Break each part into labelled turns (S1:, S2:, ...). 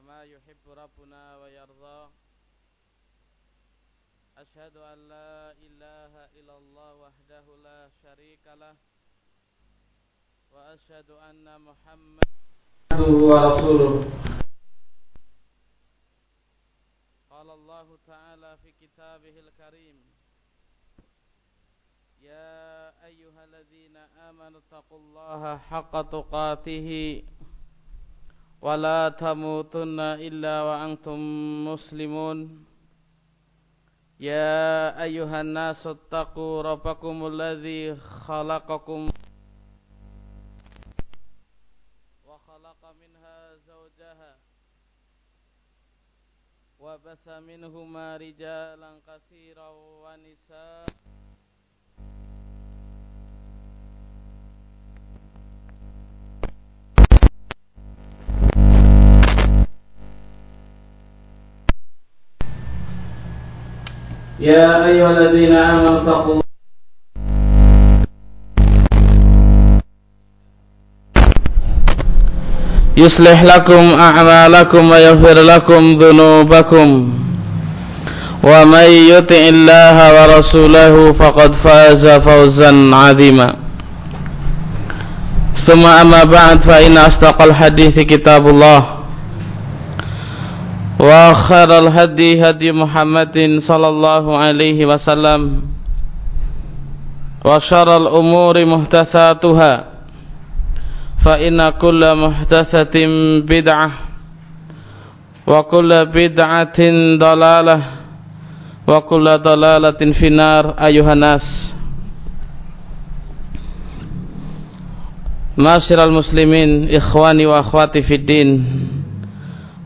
S1: كما يحب ربنا ويرضى. أشهد أن لا إله إلا الله وحده لا شريك له. وأشهد أن محمد ورسوله قال الله تعالى في كتابه الكريم يا أيها الذين آمنوا اتقوا الله حق تقاته. ولا تموتن إلا وأنتم مسلمون يا أيها الناس اتقوا ربكم الذي خلقكم وخلق منها زوجها وبث منهما رجالا كثيرا ونساء يا أيها الذين آمنوا اتقوا الله. يصلح لكم أعمالكم ويغفر لكم ذنوبكم. ومن يطع الله ورسوله فقد فاز فوزا عظيما. ثم أما بعد فإن أصدق الحديث كتاب الله. وخير الهدي هدي محمد صلى الله عليه وسلم وشر الأمور محدثاتها فإن كل محدثة بدعة وكل بدعة ضلالة وكل ضلالة في النار أيها الناس. معاشر المسلمين إخواني وأخواتي في الدين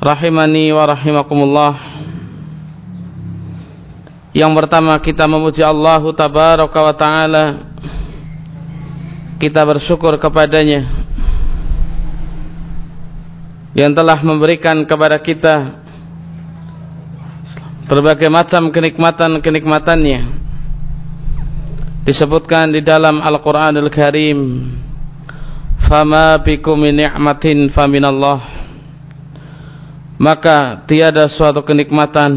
S1: rahimani wa rahimakumullah. Yang pertama kita memuji Allah tabaraka wa taala. Kita bersyukur kepadanya. Yang telah memberikan kepada kita berbagai macam kenikmatan-kenikmatannya. Disebutkan di dalam Al-Qur'anul Karim fama bikum min ni'matin faminallah maka tiada suatu kenikmatan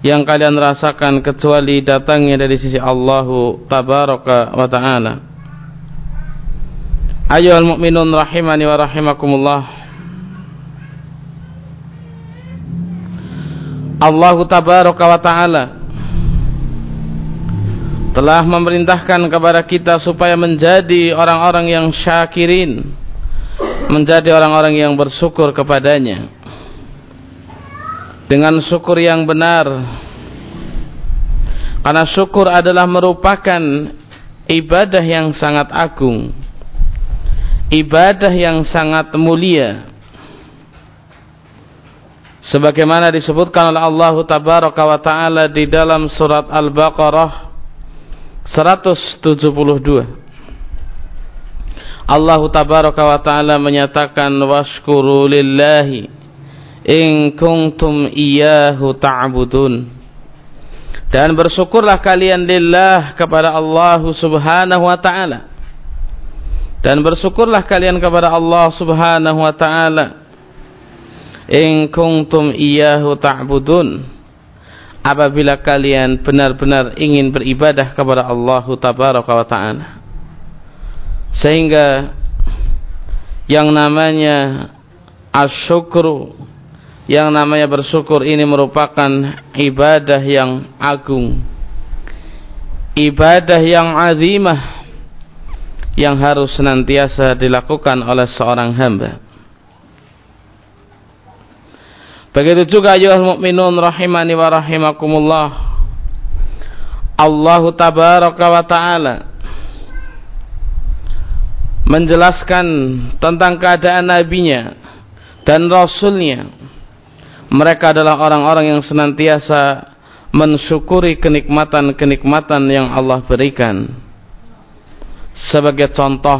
S1: yang kalian rasakan kecuali datangnya dari sisi Allah tabaraka wa taala. Ayuhal mu'minun rahimani wa rahimakumullah. Allah tabaraka wa taala telah memerintahkan kepada kita supaya menjadi orang-orang yang syakirin, menjadi orang-orang yang bersyukur kepadanya dengan syukur yang benar. Karena syukur adalah merupakan ibadah yang sangat agung ibadah yang sangat mulia. Sebagaimana disebutkan oleh Allah tabaraka wa taala di dalam surat Al-Baqarah 172 Allah tabaraka wa taala menyatakan washkuru lillahi in kuntum iyyahu ta'budun. Dan bersyukurlah kalian lillah kepada Allah Subhanahu wa taala. Dan bersyukurlah kalian kepada Allah Subhanahu wa taala. In kuntum iyyahu ta'budun. Apabila kalian benar-benar ingin beribadah kepada Allah tabaraka wa taala. Sehingga yang namanya asyukru yang namanya bersyukur ini merupakan ibadah yang agung. Ibadah yang azimah yang harus senantiasa dilakukan oleh seorang hamba. Begitu juga ayuhal mu'minun rahimani wa rahimakumullah. Allah tabaraka wa ta'ala menjelaskan tentang keadaan nabinya dan rasulnya mereka adalah orang-orang yang senantiasa mensyukuri kenikmatan-kenikmatan yang Allah berikan. Sebagai contoh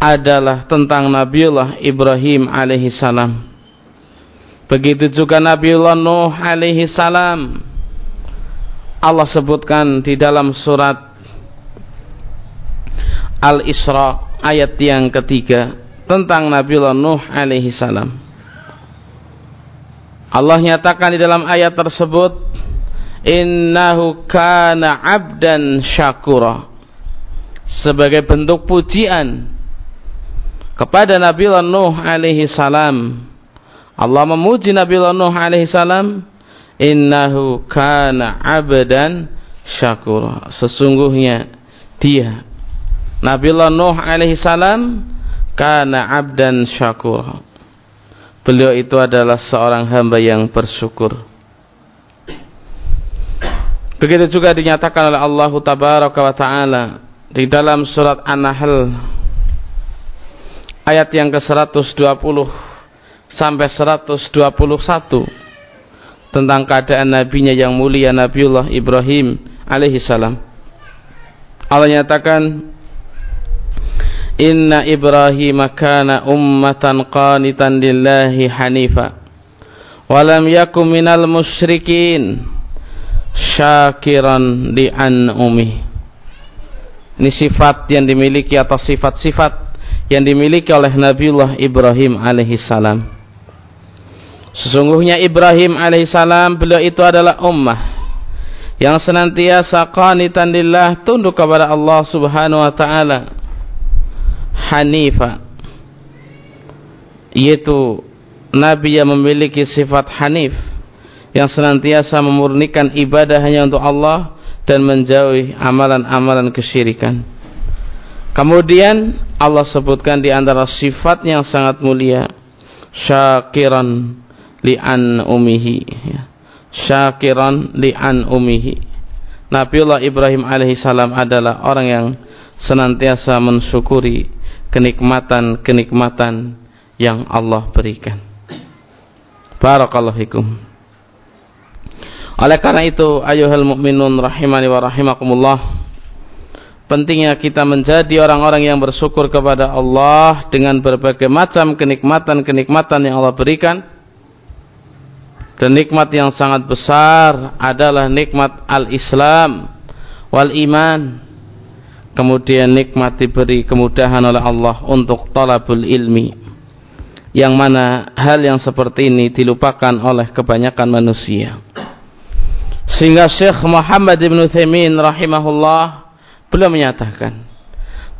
S1: adalah tentang Nabiullah Ibrahim alaihi salam. Begitu juga Nabiullah Nuh alaihi salam. Allah sebutkan di dalam surat Al-Isra ayat yang ketiga tentang Nabiullah Nuh alaihi salam Allah nyatakan di dalam ayat tersebut innahu kana abdan syakura. Sebagai bentuk pujian kepada Nabi Nuh alaihi salam. Allah memuji Nabi Nuh alaihi salam innahu kana abdan syakura. Sesungguhnya dia Nabi Nuh alaihi salam kana abdan syakura beliau itu adalah seorang hamba yang bersyukur Begitu juga dinyatakan oleh Allah Tabaraka wa Ta'ala di dalam surat An-Nahl ayat yang ke-120 sampai 121 tentang keadaan nabinya yang mulia Nabiullah Ibrahim alaihi salam. Allah nyatakan Inna Ibrahim kana ummatan qanitan lillahi hanifa. Walam yakum minal musyrikin syakiran li umi ini sifat yang dimiliki atau sifat-sifat yang dimiliki oleh Nabiullah Ibrahim alaihi salam. Sesungguhnya Ibrahim alaihi salam beliau itu adalah ummah yang senantiasa qanitan lillah tunduk kepada Allah subhanahu wa ta'ala hanifa yaitu Nabi yang memiliki sifat hanif yang senantiasa memurnikan ibadah hanya untuk Allah dan menjauhi amalan-amalan kesyirikan. Kemudian Allah sebutkan di antara sifat yang sangat mulia syakiran li'an umihi ya. syakiran li'an umihi Nabiullah Ibrahim alaihissalam adalah orang yang senantiasa mensyukuri kenikmatan-kenikmatan yang Allah berikan Barakallahu fikum oleh karena itu, ayuhal mukminun rahimani wa rahimakumullah, pentingnya kita menjadi orang-orang yang bersyukur kepada Allah dengan berbagai macam kenikmatan-kenikmatan yang Allah berikan. Dan nikmat yang sangat besar adalah nikmat al-Islam wal iman. Kemudian nikmat diberi kemudahan oleh Allah untuk talabul ilmi. Yang mana hal yang seperti ini dilupakan oleh kebanyakan manusia. Sehingga Syekh Muhammad Ibn Thaymin rahimahullah beliau menyatakan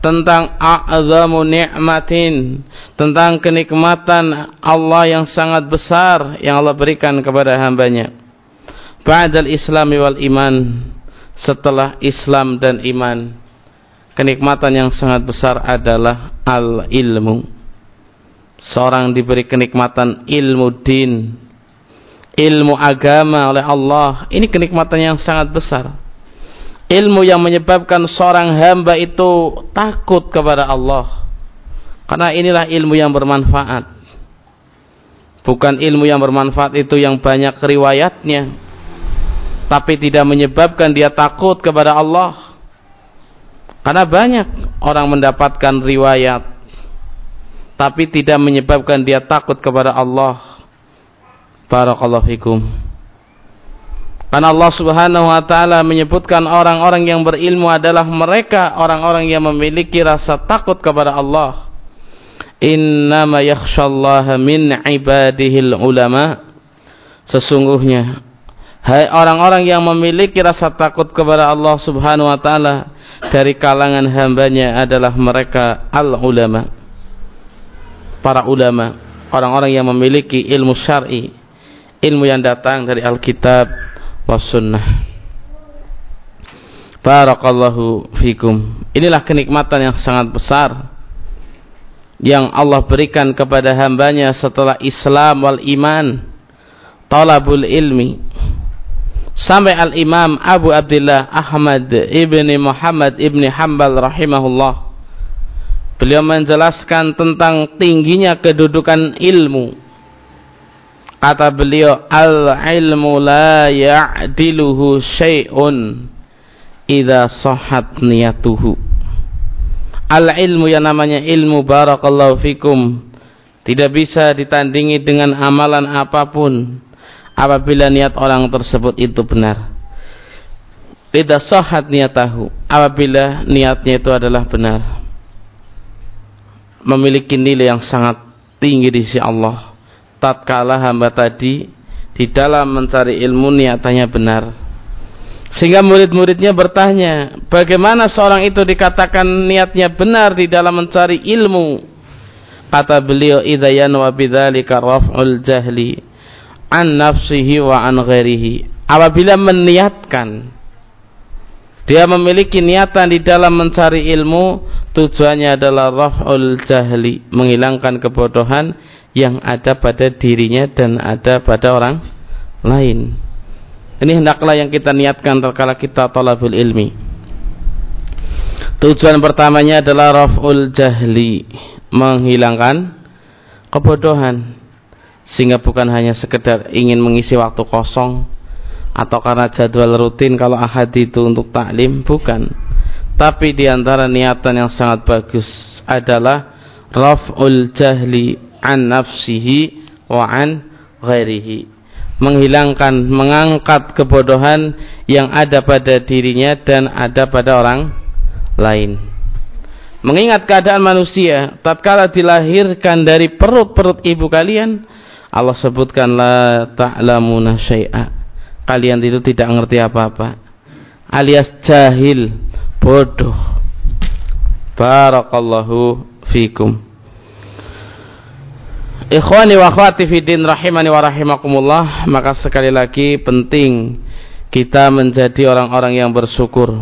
S1: tentang a'zamu ni'matin tentang kenikmatan Allah yang sangat besar yang Allah berikan kepada hambanya ba'dal islami wal iman setelah Islam dan iman kenikmatan yang sangat besar adalah al ilmu seorang diberi kenikmatan ilmu din ilmu agama oleh Allah. Ini kenikmatan yang sangat besar. Ilmu yang menyebabkan seorang hamba itu takut kepada Allah. Karena inilah ilmu yang bermanfaat. Bukan ilmu yang bermanfaat itu yang banyak riwayatnya tapi tidak menyebabkan dia takut kepada Allah karena banyak orang mendapatkan riwayat tapi tidak menyebabkan dia takut kepada Allah Barakallahu fikum. Karena Allah Subhanahu wa taala menyebutkan orang-orang yang berilmu adalah mereka orang-orang yang memiliki rasa takut kepada Allah. Innama yakhshallaha min ibadihil ulama. Sesungguhnya hai orang-orang yang memiliki rasa takut kepada Allah Subhanahu wa taala dari kalangan hambanya adalah mereka al ulama. Para ulama, orang-orang yang memiliki ilmu syar'i ilmu yang datang dari Alkitab was sunnah. Barakallahu fikum. Inilah kenikmatan yang sangat besar yang Allah berikan kepada hambanya setelah Islam wal iman. Talabul ilmi. Sampai Al-Imam Abu Abdullah Ahmad ibni Muhammad ibni Hambal rahimahullah. Beliau menjelaskan tentang tingginya kedudukan ilmu Kata beliau, al-ilmu la ya'diluhu syai'un idza sahhat niyatuhu. Al-ilmu yang namanya ilmu barakallahu fikum tidak bisa ditandingi dengan amalan apa pun apabila niat orang tersebut itu benar. Idza sahhat niyatahu apabila niatnya itu adalah benar. Memiliki nilai yang sangat tinggi di sisi Allah tatkala hamba tadi di dalam mencari ilmu niatannya benar. Sehingga murid-muridnya bertanya, bagaimana seorang itu dikatakan niatnya benar di dalam mencari ilmu? Kata beliau, "Idza yanwa bidzalika raf'ul jahli an nafsihi wa an ghairihi." Apabila meniatkan dia memiliki niatan di dalam mencari ilmu, tujuannya adalah raf'ul jahli, menghilangkan kebodohan yang ada pada dirinya dan ada pada orang lain. Ini hendaklah yang kita niatkan terkala kita talabul ilmi. Tujuan pertamanya adalah raf'ul jahli, menghilangkan kebodohan. Sehingga bukan hanya sekedar ingin mengisi waktu kosong atau karena jadwal rutin kalau ahad itu untuk taklim, bukan. Tapi di antara niatan yang sangat bagus adalah raf'ul jahli an nafsihi wa an ghairihi menghilangkan, mengangkat kebodohan yang ada pada dirinya dan ada pada orang lain. Mengingat keadaan manusia, tatkala dilahirkan dari perut-perut ibu kalian, Allah sebutkan la ta'lamuna syai'a. Kalian itu tidak ngerti apa-apa. Alias jahil, bodoh. Barakallahu fikum. Ikhwani wa akhwati fiddin rahimani wa rahimakumullah Maka sekali lagi penting Kita menjadi orang-orang yang bersyukur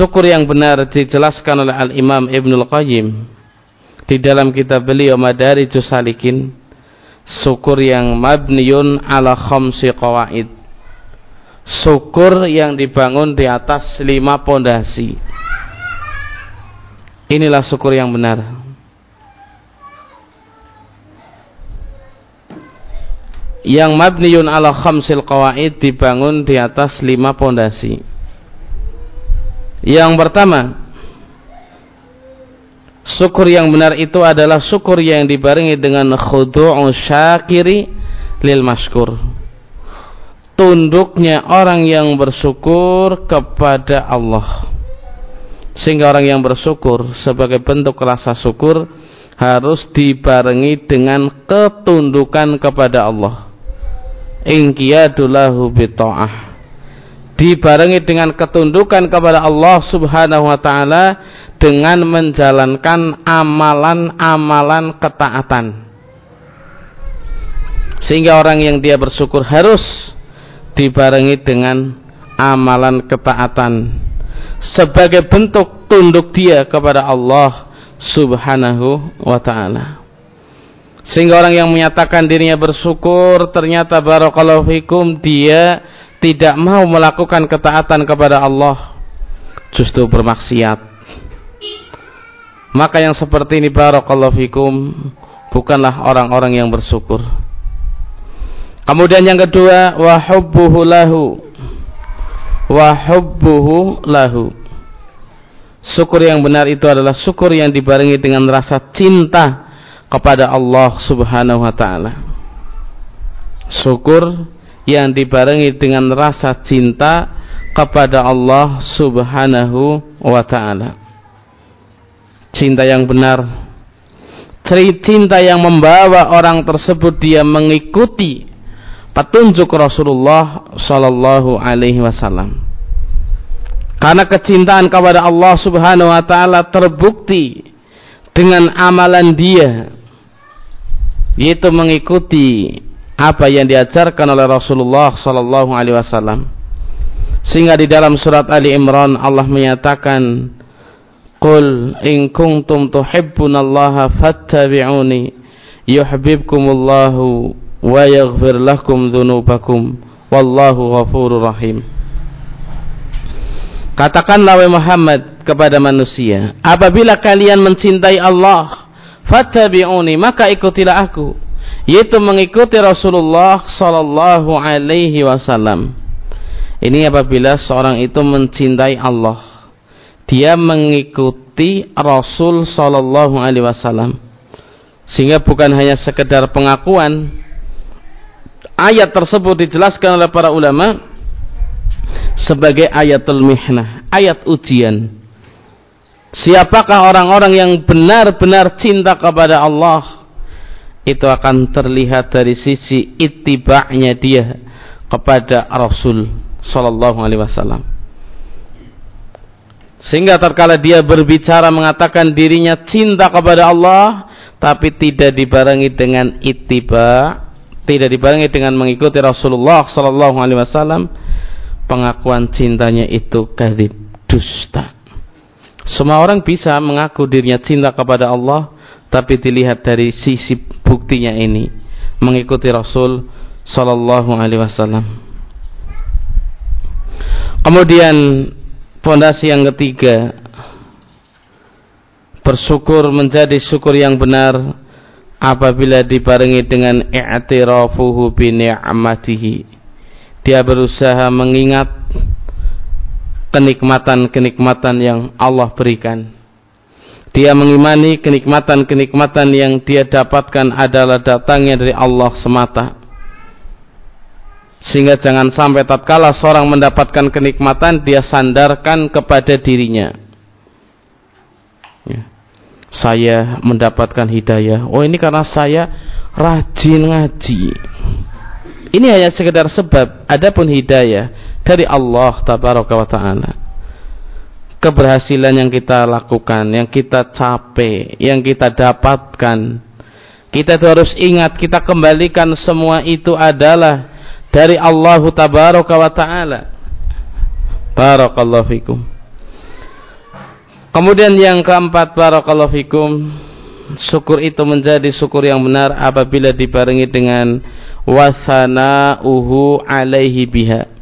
S1: Syukur yang benar dijelaskan oleh Al-Imam Ibnul Qayyim Di dalam kitab beliau Madari Jusalikin Syukur yang mabniun ala khamsi qawaid. Syukur yang dibangun di atas lima pondasi. Inilah syukur yang benar. Yang mabniun ala khamsil qawaid dibangun di atas lima pondasi. Yang pertama, syukur yang benar itu adalah syukur yang dibarengi dengan khudu'u syakiri lil maskur. Tunduknya orang yang bersyukur kepada Allah. Sehingga orang yang bersyukur sebagai bentuk rasa syukur harus dibarengi dengan ketundukan kepada Allah inqiyadulahu bita'ah dibarengi dengan ketundukan kepada Allah Subhanahu wa taala dengan menjalankan amalan-amalan ketaatan. Sehingga orang yang dia bersyukur harus dibarengi dengan amalan ketaatan sebagai bentuk tunduk dia kepada Allah Subhanahu wa taala. Sehingga orang yang menyatakan dirinya bersyukur ternyata barakallahu fikum dia tidak mau melakukan ketaatan kepada Allah justru bermaksiat. Maka yang seperti ini barakallahu fikum bukanlah orang-orang yang bersyukur. Kemudian yang kedua wa hubbuhu lahu. Wa hubbuhu lahu. Syukur yang benar itu adalah syukur yang dibarengi dengan rasa cinta kepada Allah Subhanahu wa taala. Syukur yang dibarengi dengan rasa cinta kepada Allah Subhanahu wa taala. Cinta yang benar cinta yang membawa orang tersebut dia mengikuti petunjuk Rasulullah sallallahu alaihi wasallam. Karena kecintaan kepada Allah Subhanahu wa taala terbukti dengan amalan dia yaitu mengikuti apa yang diajarkan oleh Rasulullah sallallahu alaihi wasallam. Sehingga di dalam surat Ali Imran Allah menyatakan Qul in kuntum tuhibbunallaha fattabi'uni yuhibbukumullahu wa yaghfir lakum dzunubakum wallahu ghafurur rahim. Katakanlah wahai Muhammad kepada manusia, apabila kalian mencintai Allah fattabi'uni maka ikutilah aku yaitu mengikuti Rasulullah sallallahu alaihi wasallam. Ini apabila seorang itu mencintai Allah. Dia mengikuti Rasul sallallahu alaihi wasallam. Sehingga bukan hanya sekedar pengakuan. Ayat tersebut dijelaskan oleh para ulama sebagai ayatul mihnah ayat ujian. Siapakah orang-orang yang benar-benar cinta kepada Allah? Itu akan terlihat dari sisi itibaknya dia kepada Rasul sallallahu alaihi wasallam. Sehingga terkala dia berbicara mengatakan dirinya cinta kepada Allah tapi tidak dibarengi dengan ittiba, tidak dibarengi dengan mengikuti Rasulullah sallallahu alaihi wasallam, pengakuan cintanya itu kadzib, dusta. Semua orang bisa mengaku dirinya cinta kepada Allah tapi dilihat dari sisi buktinya ini mengikuti Rasul sallallahu alaihi wasallam. Kemudian pondasi yang ketiga bersyukur menjadi syukur yang benar apabila dibarengi dengan i'tirafuhu bi ni'matihi. Dia berusaha mengingat kenikmatan-kenikmatan yang Allah berikan. Dia mengimani kenikmatan-kenikmatan yang dia dapatkan adalah datangnya dari Allah semata. Sehingga jangan sampai tatkala seorang mendapatkan kenikmatan dia sandarkan kepada dirinya. Ya. Saya mendapatkan hidayah. Oh ini karena saya rajin ngaji. Ini hanya sekedar sebab. Adapun hidayah dari Allah tabaraka wa taala. Keberhasilan yang kita lakukan, yang kita capai, yang kita dapatkan. Kita itu harus ingat, kita kembalikan semua itu adalah dari Allah tabaraka wa taala. Barakallahu fikum. Kemudian yang keempat barakallahu fikum, syukur itu menjadi syukur yang benar apabila dibarengi dengan wasana uhu alaihi biha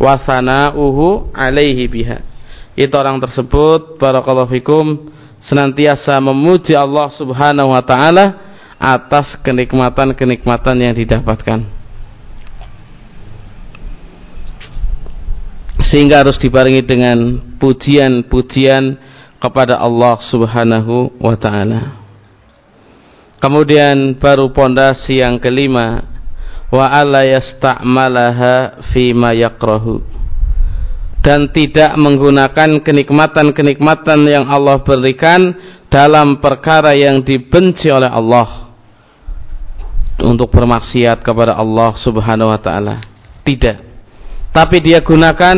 S1: wasana'uhu alaihi biha. Itu orang tersebut barakallahu fikum senantiasa memuji Allah Subhanahu wa taala atas kenikmatan-kenikmatan yang didapatkan. Sehingga harus dibarengi dengan pujian-pujian kepada Allah Subhanahu wa taala. Kemudian baru pondasi yang kelima wa alla yasta'malaha ma yakrahu dan tidak menggunakan kenikmatan-kenikmatan yang Allah berikan dalam perkara yang dibenci oleh Allah untuk bermaksiat kepada Allah Subhanahu wa taala. Tidak. Tapi dia gunakan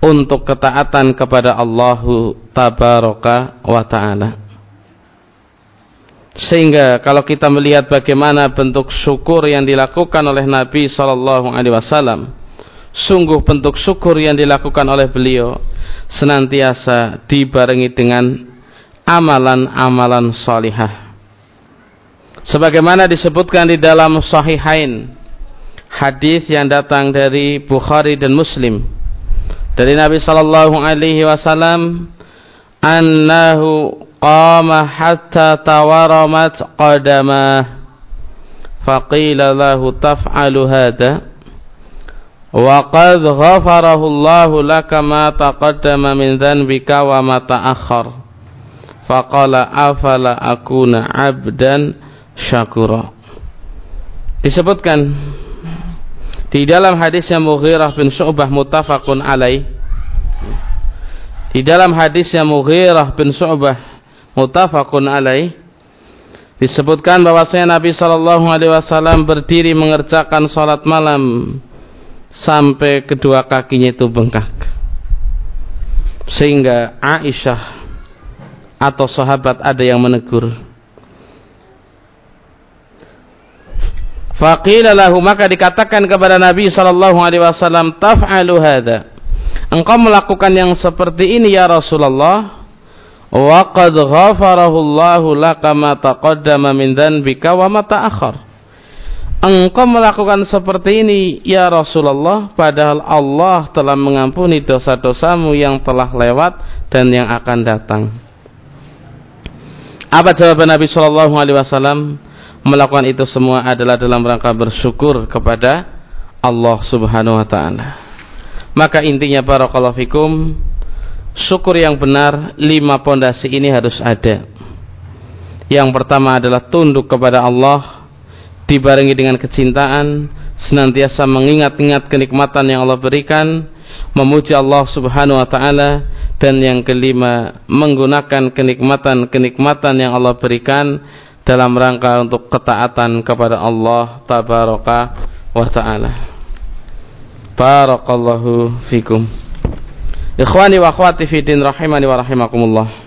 S1: untuk ketaatan kepada Allah tabaraka wa taala. Sehingga kalau kita melihat bagaimana bentuk syukur yang dilakukan oleh Nabi Sallallahu Alaihi Wasallam, sungguh bentuk syukur yang dilakukan oleh beliau senantiasa dibarengi dengan amalan-amalan salihah. Sebagaimana disebutkan di dalam Sahihain, hadis yang datang dari Bukhari dan Muslim dari Nabi Sallallahu Alaihi Wasallam, "Annahu qama hatta tawaramat qadama, faqila lahu taf'alu hada." وقد غفره الله لك ما تقدم من ذنبك وما تأخر فقال أفلا أكون عبدا شكورا disebutkan di dalam hadisnya Mughirah bin Syu'bah mutafakun alaih di dalam hadisnya Mughirah bin Syu'bah mutafakun alaih disebutkan bahwasanya Nabi Shallallahu Alaihi Wasallam berdiri mengerjakan sholat malam sampai kedua kakinya itu bengkak. Sehingga Aisyah atau sahabat ada yang menegur. Faqila lahu maka dikatakan kepada Nabi sallallahu alaihi wasallam taf'alu hadza. Engkau melakukan yang seperti ini ya Rasulullah. Wa qad ghafarahu Allahu laka ma taqaddama min dhanbika wa ma ta'akhkhar Engkau melakukan seperti ini ya Rasulullah padahal Allah telah mengampuni dosa-dosamu yang telah lewat dan yang akan datang. Apa jawaban Nabi Shallallahu alaihi wasallam? Melakukan itu semua adalah dalam rangka bersyukur kepada Allah Subhanahu wa taala. Maka intinya barakallahu fikum syukur yang benar lima pondasi ini harus ada yang pertama adalah tunduk kepada Allah dibarengi dengan kecintaan senantiasa mengingat-ingat kenikmatan yang Allah berikan memuji Allah subhanahu wa ta'ala dan yang kelima menggunakan kenikmatan-kenikmatan yang Allah berikan dalam rangka untuk ketaatan kepada Allah tabaraka wa taala. Barakallahu fikum. Ikhwani wa akhwati fi rahimani wa rahimakumullah.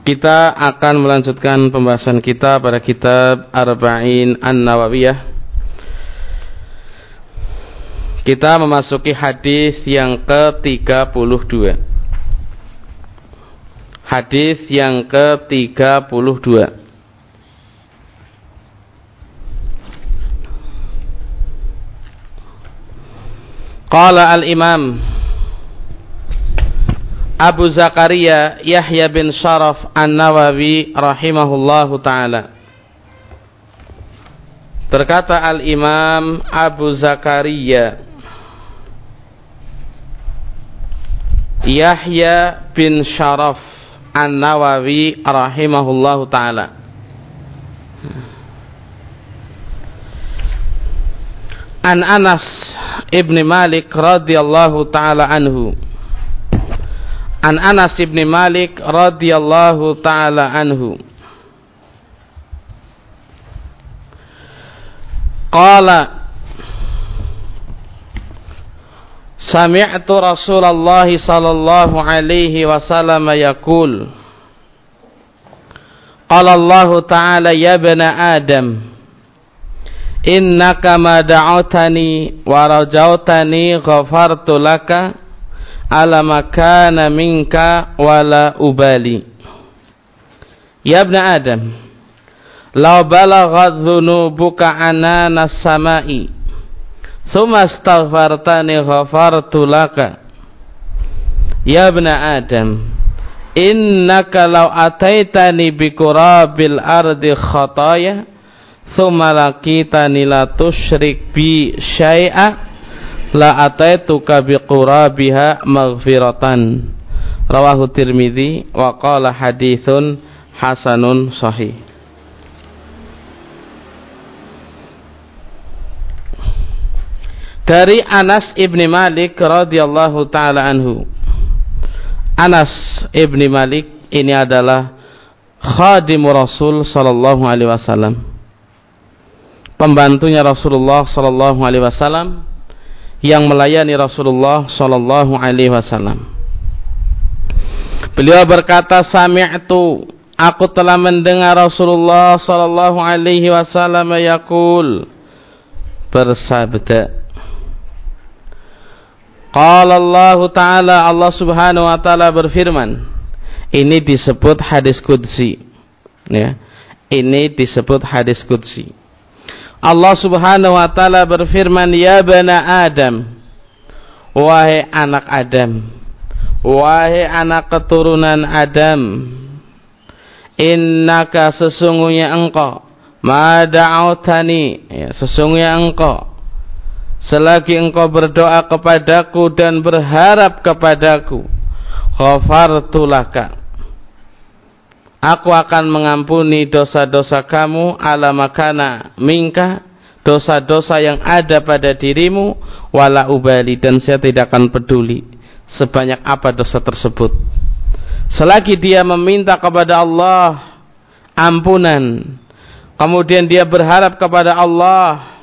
S1: Kita akan melanjutkan pembahasan kita pada kitab Arba'in An-Nawawiyah. Kita memasuki hadis yang ke-32. Hadis yang ke-32. Qala al-Imam Abu Zakaria Yahya bin Sharaf An-Nawawi rahimahullahu taala Berkata al-Imam Abu Zakaria Yahya bin Sharaf An-Nawawi rahimahullahu taala An Anas ibn Malik radhiyallahu taala anhu An Anas ibn Malik radhiyallahu taala anhu Qala Sami'tu Rasulullah sallallahu alaihi wasallam yaqul Qala Allah ta'ala ya bani Adam innaka ma da'utani wa rajautani ghafartu laka ala makana minka wala ubali. Ya ibn adam law balaghat dhunubuka anana samai thumma astaghfartani ghafartu laka. Ya ibn adam innaka law ataitani bi qurabil ardi khataya thumma laqitani la tusyrik bi syai'a la ataituka bi qurabiha maghfiratan. Rawahu tirmidzi wa qala hadithun hasanun sahih. Dari Anas ibni Malik radhiyallahu taala anhu. Anas ibni Malik ini adalah khadim Rasul sallallahu alaihi wasallam. Pembantunya Rasulullah sallallahu alaihi wasallam yang melayani Rasulullah sallallahu alaihi wasallam. Beliau berkata, "Sami'tu aku telah mendengar Rasulullah sallallahu alaihi wasallam yaqul" bersabda Qala Allah Ta'ala Allah Subhanahu wa taala berfirman. Ini disebut hadis qudsi. Ya. Ini disebut hadis qudsi. Allah Subhanahu wa taala berfirman, "Ya bana Adam, wahai anak Adam, wahai anak keturunan Adam, innaka sesungguhnya engkau mada'utani, ya, sesungguhnya engkau selagi engkau berdoa kepadaku dan berharap kepadaku, ghafartu laka." Aku akan mengampuni dosa-dosa kamu ala makana minka dosa-dosa yang ada pada dirimu wala ubali dan saya tidak akan peduli sebanyak apa dosa tersebut. Selagi dia meminta kepada Allah ampunan, kemudian dia berharap kepada Allah,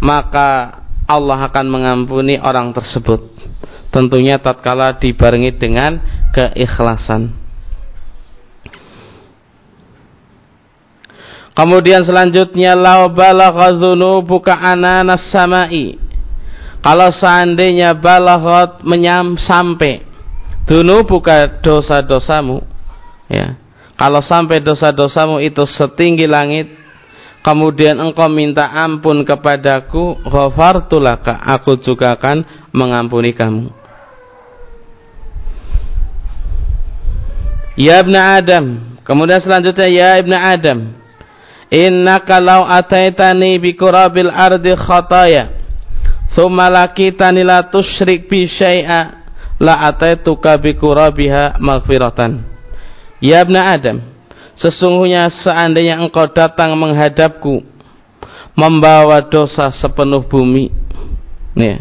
S1: maka Allah akan mengampuni orang tersebut. Tentunya tatkala dibarengi dengan keikhlasan. Kemudian selanjutnya lau balagha dzunubuka ananas samai. Kalau seandainya balaghat menyam sampai buka dosa-dosamu ya. Kalau sampai dosa-dosamu itu setinggi langit kemudian engkau minta ampun kepadaku ghafartu laka aku juga akan mengampuni kamu Ya ibn Adam kemudian selanjutnya ya ibn Adam innaka law ataitani bi kurabil ardi khataya. Thumma lakitani la tusyrik bi syai'a. La ataituka bi kurabiha maghfiratan. Ya ibn adam sesungguhnya seandainya engkau datang menghadapku membawa dosa sepenuh bumi ya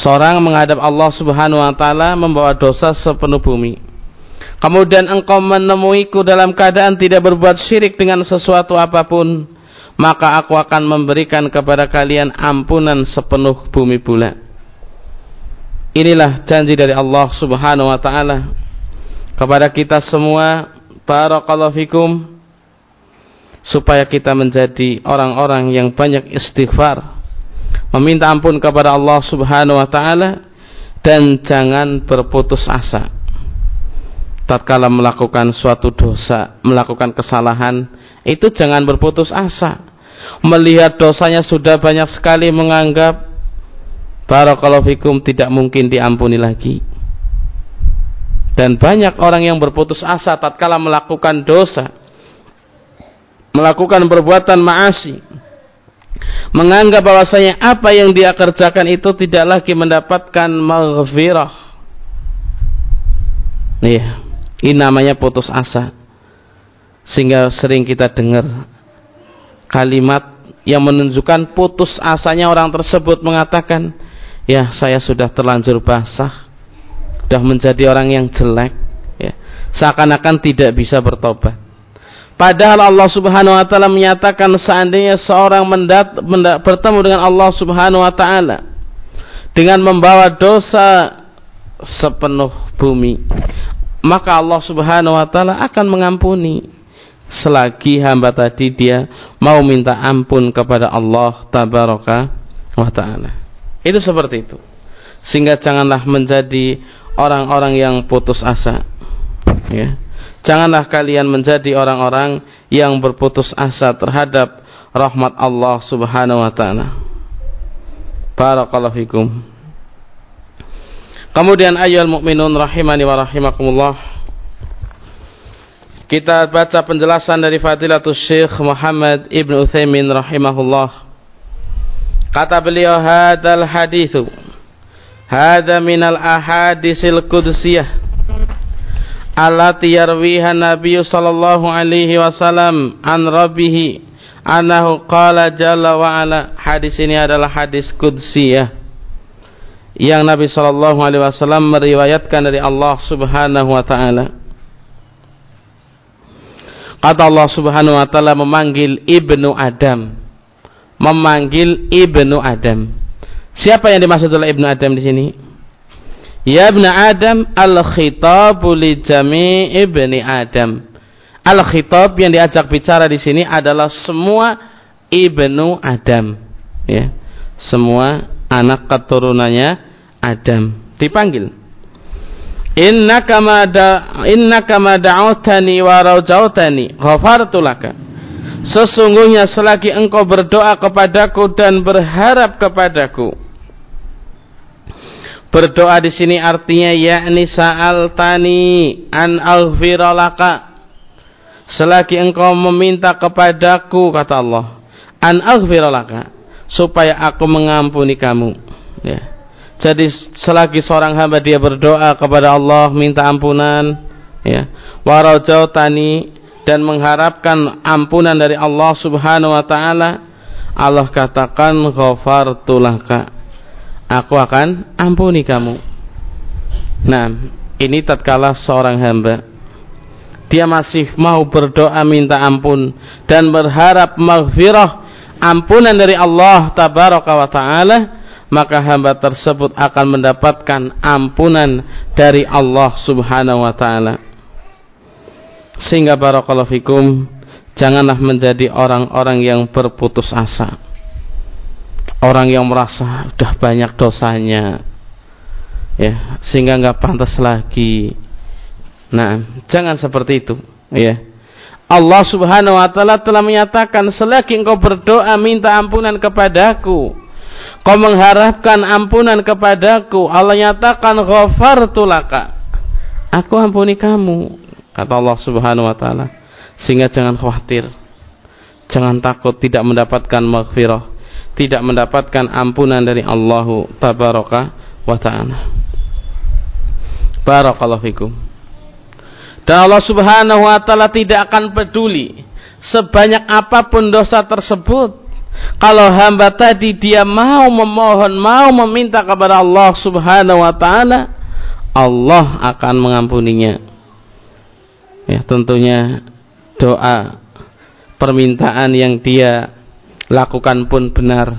S1: seorang menghadap Allah Subhanahu wa taala membawa dosa sepenuh bumi kemudian engkau menemuiku dalam keadaan tidak berbuat syirik dengan sesuatu apa pun, maka aku akan memberikan kepada kalian ampunan sepenuh bumi bulan. Inilah janji dari Allah Subhanahu wa taala kepada kita semua, barakallahu fikum supaya kita menjadi orang-orang yang banyak istighfar, meminta ampun kepada Allah Subhanahu wa taala dan jangan berputus asa tatkala melakukan suatu dosa, melakukan kesalahan, itu jangan berputus asa. Melihat dosanya sudah banyak sekali menganggap barakallahu fikum tidak mungkin diampuni lagi. Dan banyak orang yang berputus asa tatkala melakukan dosa, melakukan perbuatan maasi, menganggap bahwasanya apa yang dia kerjakan itu tidak lagi mendapatkan maghfirah. Iya. Ini namanya putus asa. Sehingga sering kita dengar kalimat yang menunjukkan putus asanya orang tersebut mengatakan, "Ya, saya sudah terlanjur basah, sudah menjadi orang yang jelek." Ya, seakan-akan tidak bisa bertobat. Padahal Allah Subhanahu wa taala menyatakan seandainya seorang mendat, mendat, bertemu dengan Allah Subhanahu wa taala dengan membawa dosa sepenuh bumi, maka Allah Subhanahu wa taala akan mengampuni selagi hamba tadi dia mau minta ampun kepada Allah tabaraka wa taala. Itu seperti itu. Sehingga janganlah menjadi orang-orang yang putus asa. Ya. Janganlah kalian menjadi orang-orang yang berputus asa terhadap rahmat Allah Subhanahu wa taala. Barakallahu fikum. Kemudian ayol mukminun rahimani wa rahimakumullah. Kita baca penjelasan dari Fadilatul Syekh Muhammad Ibn Uthaymin rahimahullah. Kata beliau hadal hadithu Hada minal ahadisil qudsiyah allati yarwiha Nabi sallallahu alaihi wasallam an rabbih annahu qala jalla wa ala hadis ini adalah hadis qudsiyah yang Nabi Shallallahu Alaihi Wasallam meriwayatkan dari Allah Subhanahu Wa Taala. Kata Allah Subhanahu Wa Taala memanggil ibnu Adam, memanggil ibnu Adam. Siapa yang dimaksud oleh ibnu Adam di sini? Ya ibnu Adam al khitabu li jami ibni Adam. Al khitab yang diajak bicara di sini adalah semua ibnu Adam. Ya, semua anak keturunannya Adam. Dipanggil. Innaka ma da wa rajautani ghafartu sesungguhnya selagi engkau berdoa kepadaku dan berharap kepadaku. Berdoa di sini artinya yakni sa'altani an aghfiralaka selagi engkau meminta kepadaku kata Allah an aghfiralaka supaya aku mengampuni kamu. Ya jadi selagi seorang hamba dia berdoa kepada Allah minta ampunan, ya, tani dan mengharapkan ampunan dari Allah Subhanahu wa taala, Allah katakan ghafartu laka. Aku akan ampuni kamu. Nah, ini tatkala seorang hamba dia masih mau berdoa minta ampun dan berharap maghfirah ampunan dari Allah tabaraka wa taala maka hamba tersebut akan mendapatkan ampunan dari Allah Subhanahu wa taala. Sehingga barakallahu fikum janganlah menjadi orang-orang yang berputus asa. Orang yang merasa sudah banyak dosanya. Ya, sehingga nggak pantas lagi. Nah, jangan seperti itu, ya. Allah Subhanahu wa taala telah menyatakan selagi engkau berdoa minta ampunan kepadaku Kau mengharapkan ampunan kepadaku. Allah nyatakan ghafartu laka. Aku ampuni kamu. Kata Allah Subhanahu wa taala. Sehingga jangan khawatir. Jangan takut tidak mendapatkan maghfirah. Tidak mendapatkan ampunan dari Allah tabaraka wa taala. Barakallahu fikum. Dan Allah Subhanahu wa taala tidak akan peduli sebanyak apa pun dosa tersebut kalau hamba tadi dia mau memohon, mau meminta kepada Allah Subhanahu wa taala, Allah akan mengampuninya. ya tentunya doa permintaan yang dia lakukan pun benar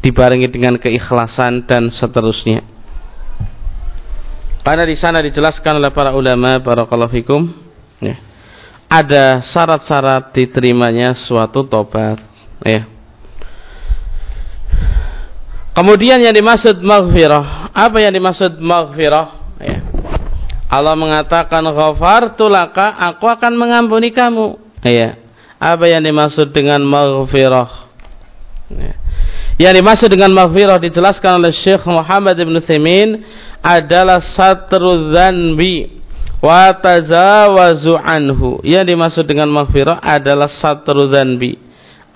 S1: dibarengi dengan keikhlasan dan seterusnya karena di sana dijelaskan oleh para ulama para fikum ya, ada syarat-syarat diterimanya suatu tobat ya Kemudian yang dimaksud maghfirah, apa yang dimaksud maghfirah? Ya. Allah mengatakan ghafartu laka, aku akan mengampuni kamu. Ya. Apa yang dimaksud dengan maghfirah? Ya. Yang dimaksud dengan maghfirah dijelaskan oleh Syekh Muhammad Ibn Thimin adalah satru dzanbi wa tazawazu anhu. Yang dimaksud dengan maghfirah adalah satru dzanbi,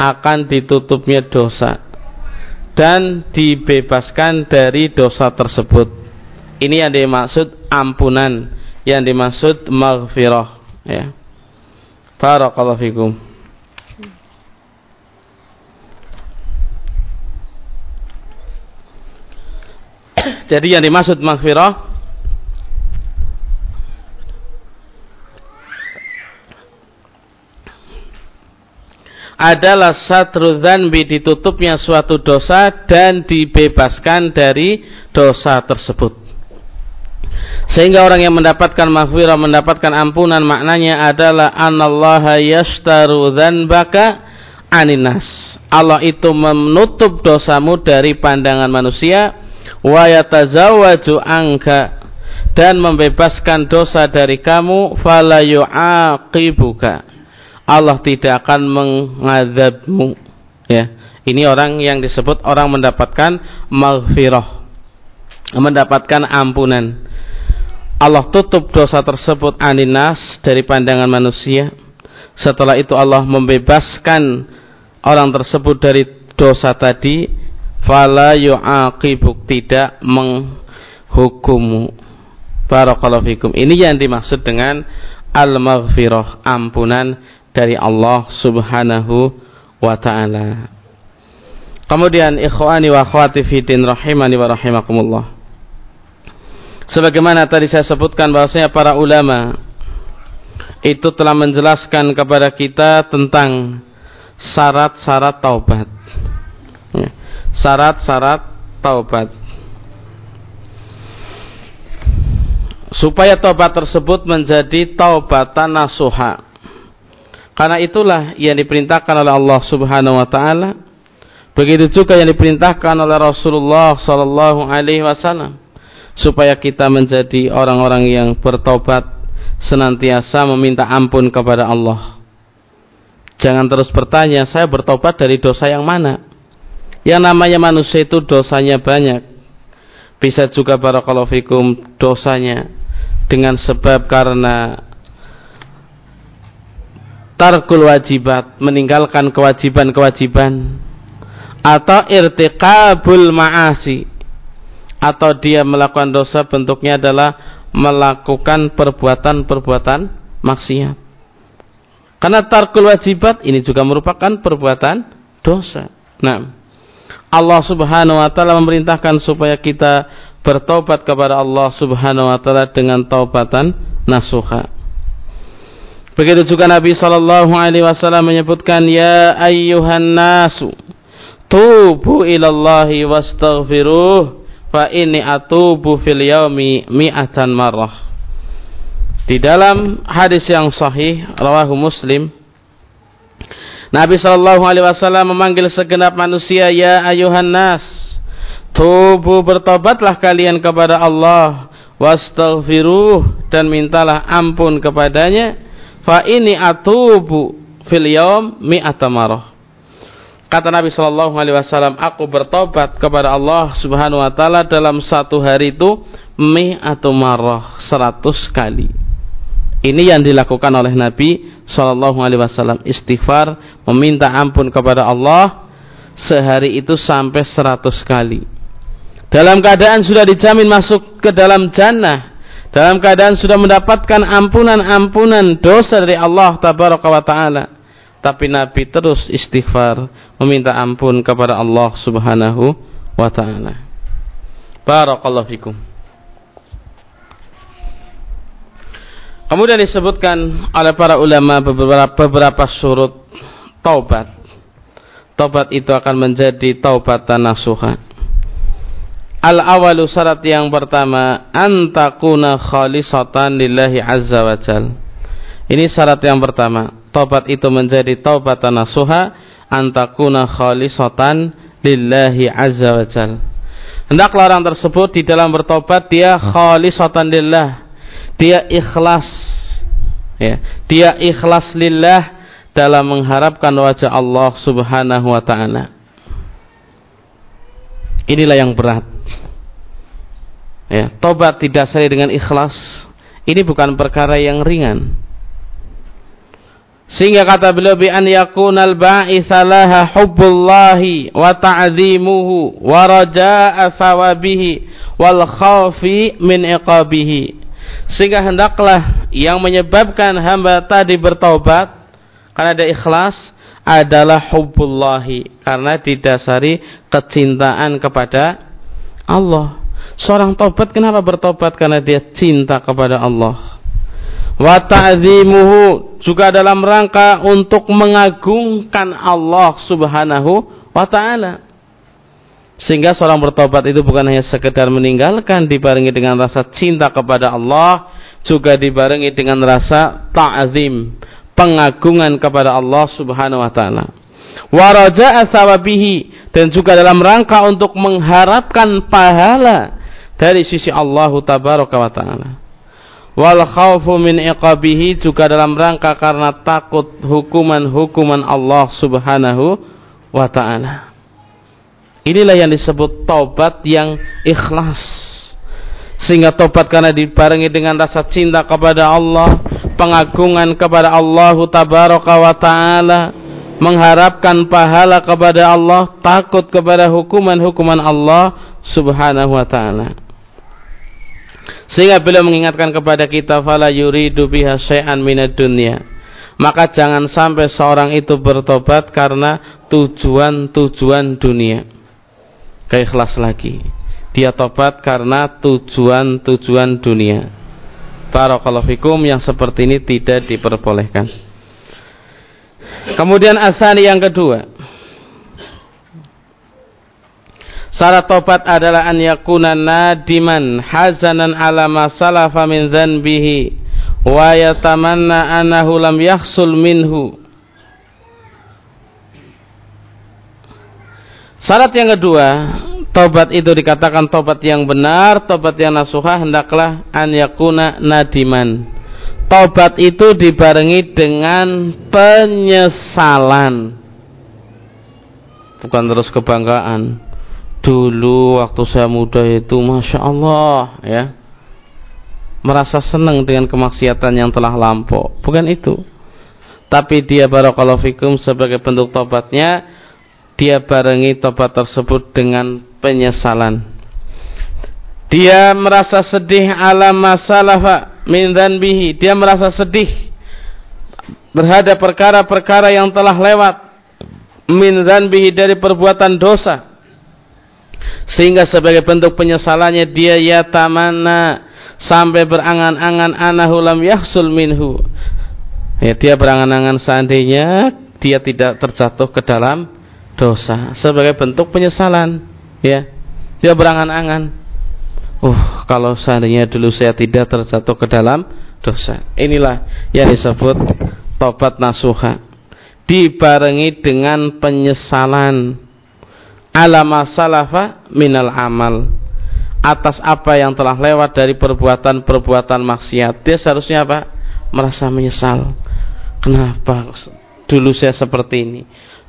S1: akan ditutupnya dosa dan dibebaskan dari dosa tersebut. Ini yang dimaksud ampunan, yang dimaksud maghfirah, ya. Barakallahu fikum. Jadi yang dimaksud maghfirah adalah satru dzanbi ditutupnya suatu dosa dan dibebaskan dari dosa tersebut. Sehingga orang yang mendapatkan maghfirah, mendapatkan ampunan maknanya adalah anallaha yashtaru dzanbaka aninas. Allah itu menutup dosamu dari pandangan manusia wa yatazawwaju angka dan membebaskan dosa dari kamu fala yu'aqibuka Allah tidak akan mengadabmu. Ya. Ini orang yang disebut orang mendapatkan maghfirah. Mendapatkan ampunan. Allah tutup dosa tersebut aninas dari pandangan manusia. Setelah itu Allah membebaskan orang tersebut dari dosa tadi. Fala yu'aqibuk tidak menghukummu. Barakallahu fikum. Ini yang dimaksud dengan al-maghfirah ampunan dari Allah Subhanahu wa taala. Kemudian ikhwani wa akhwati fiddin rahimani wa rahimakumullah. Sebagaimana tadi saya sebutkan bahwasanya para ulama itu telah menjelaskan kepada kita tentang syarat-syarat taubat. Ya, syarat-syarat taubat. Supaya taubat tersebut menjadi taubatan nasuha karena itulah yang diperintahkan oleh Allah Subhanahu wa taala. Begitu juga yang diperintahkan oleh Rasulullah sallallahu alaihi wasallam supaya kita menjadi orang-orang yang bertobat senantiasa meminta ampun kepada Allah. Jangan terus bertanya, saya bertobat dari dosa yang mana? Yang namanya manusia itu dosanya banyak. Bisa juga barakallahu fikum dosanya dengan sebab karena tarkul wajibat meninggalkan kewajiban-kewajiban. Atau irtiqabul ma'asi atau dia melakukan dosa bentuknya adalah melakukan perbuatan-perbuatan maksiat. Karena tarkul wajibat ini juga merupakan perbuatan dosa. Nah Allah subhanahu wa ta'ala memerintahkan supaya kita bertobat kepada Allah subhanahu wa ta'ala dengan taubatan nasuha Begitu juga Nabi sallallahu alaihi wasallam menyebutkan ya ayyuhan nasu tubu ilallahi wastaghfiruh fa inni atubu fil yaumi mi'atan marrah. Di dalam hadis yang sahih rawahu Muslim Nabi sallallahu alaihi wasallam memanggil segenap manusia ya ayuhan nas tubu bertobatlah kalian kepada Allah wastaghfiruh dan mintalah ampun kepadanya fa ini atubu fil yaum mi'ata marah. Kata Nabi Shallallahu Alaihi Wasallam, aku bertobat kepada Allah Subhanahu Wa Taala dalam satu hari itu mi atau marah seratus kali. Ini yang dilakukan oleh Nabi Shallallahu Alaihi Wasallam istighfar meminta ampun kepada Allah sehari itu sampai seratus kali. Dalam keadaan sudah dijamin masuk ke dalam jannah dalam keadaan sudah mendapatkan ampunan-ampunan dosa dari Allah tabaraka wa taala tapi Nabi terus istighfar meminta ampun kepada Allah Subhanahu wa taala barakallahu fikum Kemudian disebutkan oleh para ulama beberapa beberapa surut taubat. Taubat itu akan menjadi taubatan nasuha. Al awalu syarat yang pertama antakuna khalisatan lillahi azza wa. Ini syarat yang pertama. Taubat itu menjadi taubatan nasuha antakuna khalisatan lillahi azza wa jal. Hendaklah orang tersebut di dalam bertobat dia khalisatan lillah dia ikhlas ya dia ikhlas lillah dalam mengharapkan wajah Allah Subhanahu wa taala inilah yang berat ya tobat didasari dengan ikhlas ini bukan perkara yang ringan sehingga kata beliau bi an yakunal ba'itsa laha hubbullahi wa ta'zimuhu wa raja'a thawabihi wal khawfi min iqabihi sehingga hendaklah yang menyebabkan hamba tadi bertaubat karena ada ikhlas adalah hubbullahi karena didasari kecintaan kepada Allah. Seorang taubat kenapa bertobat? Karena dia cinta kepada Allah. Wa ta'zimuhu juga dalam rangka untuk mengagungkan Allah Subhanahu wa taala. Sehingga seorang bertobat itu bukan hanya sekedar meninggalkan dibarengi dengan rasa cinta kepada Allah, juga dibarengi dengan rasa ta'zim, pengagungan kepada Allah Subhanahu wa taala. Wa raja'a dan juga dalam rangka untuk mengharapkan pahala dari sisi Allah tabaraka wa taala. Wal khawfu min iqabihi juga dalam rangka karena takut hukuman-hukuman Allah Subhanahu wa taala. Inilah yang disebut taubat yang ikhlas. Sehingga taubat karena dibarengi dengan rasa cinta kepada Allah, pengagungan kepada Allah tabaraka wa taala, mengharapkan pahala kepada Allah, takut kepada hukuman-hukuman Allah subhanahu wa taala. Sehingga beliau mengingatkan kepada kita fala yuridu biha syai'an minad dunya. Maka jangan sampai seorang itu bertobat karena tujuan-tujuan dunia keikhlas lagi. Dia tobat karena tujuan-tujuan dunia. Barakallahu fikum yang seperti ini tidak diperbolehkan. Kemudian asani yang kedua. Syarat tobat adalah an yakuna nadiman hazanan ala ma salafa min dzanbihi wa yatamanna annahu lam yahsul minhu Syarat yang kedua, tobat itu dikatakan tobat yang benar, tobat yang nasuhah hendaklah an yakuna nadiman. Tobat itu dibarengi dengan penyesalan. Bukan terus kebanggaan. Dulu waktu saya muda itu Masya Allah ya. Merasa senang dengan kemaksiatan yang telah lampau. Bukan itu. Tapi dia barakallahu fikum sebagai bentuk tobatnya dia barengi tobat tersebut dengan penyesalan. Dia merasa sedih ala masalah min bihi. Dia merasa sedih berhadap perkara-perkara yang telah lewat min bihi dari perbuatan dosa. Sehingga sebagai bentuk penyesalannya dia ya tamana sampai berangan-angan anahu lam yahsul minhu. Ya, dia berangan-angan seandainya dia tidak terjatuh ke dalam dosa sebagai bentuk penyesalan ya. Dia berangan-angan. Uh kalau seandainya dulu saya tidak terjatuh ke dalam dosa. Inilah yang disebut tobat nasuha. Dibarengi dengan penyesalan ala masalafa minal amal. Atas apa yang telah lewat dari perbuatan-perbuatan maksiat. Dia seharusnya apa? Merasa menyesal. Kenapa dulu saya seperti ini?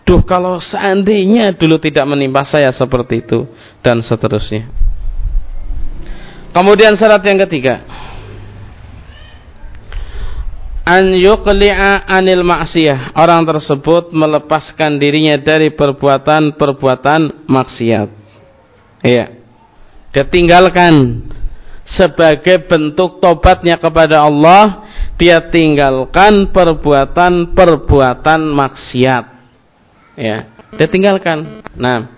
S1: Duh kalau seandainya dulu tidak menimpa saya seperti itu. Dan seterusnya. Kemudian syarat yang ketiga. An yuqli'a anil maksiyah. Orang tersebut melepaskan dirinya dari perbuatan-perbuatan maksiat. Iya. Dia tinggalkan sebagai bentuk tobatnya kepada Allah, dia tinggalkan perbuatan-perbuatan maksiat ya dia tinggalkan nah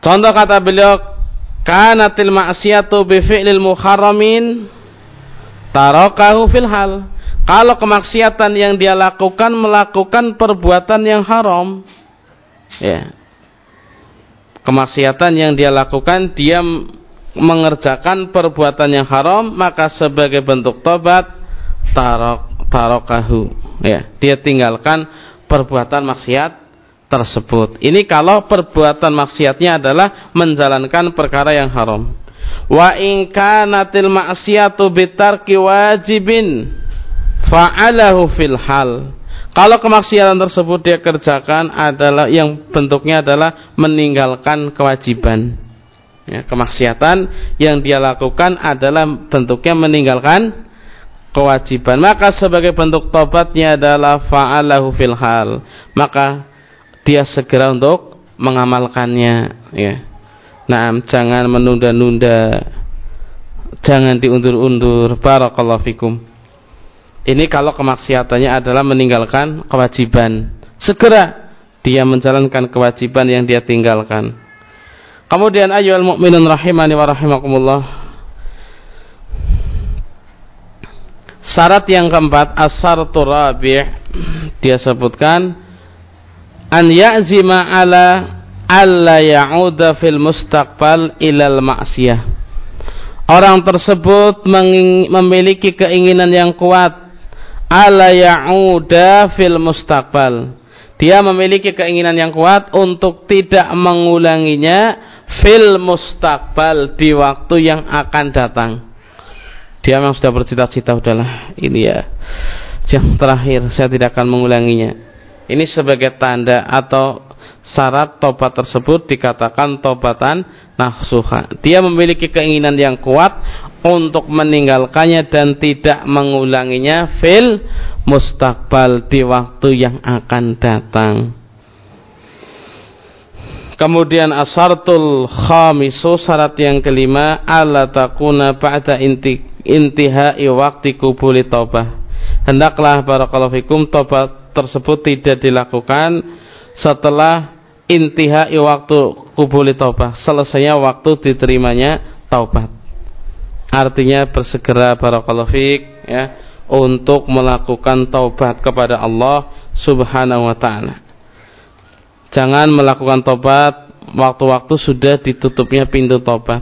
S1: contoh kata beliau kanatil maksiatu bi fi'lil muharramin tarakahu fil hal. Kalau kemaksiatan yang dia lakukan melakukan perbuatan yang haram ya. Kemaksiatan yang dia lakukan dia mengerjakan perbuatan yang haram maka sebagai bentuk tobat tarok tarokahu ya. Dia tinggalkan perbuatan maksiat tersebut. Ini kalau perbuatan maksiatnya adalah menjalankan perkara yang haram wa in kanatil maksiatu bitarki wajibin fa'alahu fil hal. Kalau kemaksiatan tersebut dia kerjakan adalah yang bentuknya adalah meninggalkan kewajiban. Ya, kemaksiatan yang dia lakukan adalah bentuknya meninggalkan kewajiban. Maka sebagai bentuk tobatnya adalah fa'alahu fil hal. Maka dia segera untuk mengamalkannya ya nah jangan menunda-nunda. Jangan diundur-undur. Barakallahu fikum. Ini kalau kemaksiatannya adalah meninggalkan kewajiban. Segera dia menjalankan kewajiban yang dia tinggalkan. Kemudian ayyuhal mu'minun rahimani wa rahimakumullah. Syarat yang keempat asar rabi' dia sebutkan an ya'zima ala alla ya'uda fil mustaqbal ilal ma'siyah. Orang tersebut memiliki keinginan yang kuat. Ala ya'uda fil mustaqbal. Dia memiliki keinginan yang kuat untuk tidak mengulanginya fil mustaqbal di waktu yang akan datang. Dia memang sudah bercita-cita udahlah ini ya yang terakhir saya tidak akan mengulanginya. Ini sebagai tanda atau syarat tobat tersebut dikatakan tobatan nafsuha. Dia memiliki keinginan yang kuat untuk meninggalkannya dan tidak mengulanginya fil mustakbal di waktu yang akan datang. Kemudian asartul khamisu syarat yang kelima ala takuna ba'da inti, intihai waktu kubuli tobah. Hendaklah barakallahu fikum tobat tersebut tidak dilakukan setelah intihai waktu kubuli taubah. Selesainya waktu diterimanya taubat artinya bersegera barakallahu fiik ya untuk melakukan taubat kepada Allah Subhanahu wa taala. Jangan melakukan taubat waktu-waktu sudah ditutupnya pintu taubat.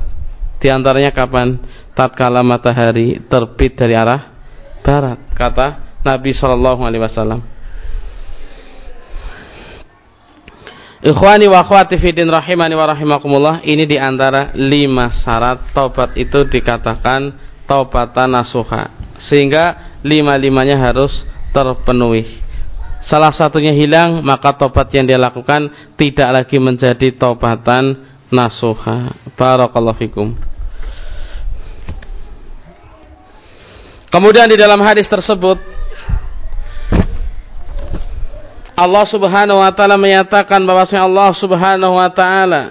S1: Di antaranya kapan? Tatkala matahari terbit dari arah barat kata Nabi Shallallahu alaihi wasallam Ikhwani wa akhwati fidin rahimani wa rahimakumullah Ini di antara lima syarat Taubat itu dikatakan Taubatan nasuha Sehingga lima-limanya harus terpenuhi. Salah satunya hilang Maka taubat yang dia lakukan Tidak lagi menjadi taubatan nasuha. Barakallahu fikum. Kemudian di dalam hadis tersebut Allah Subhanahu wa taala menyatakan bahwasanya Allah Subhanahu wa taala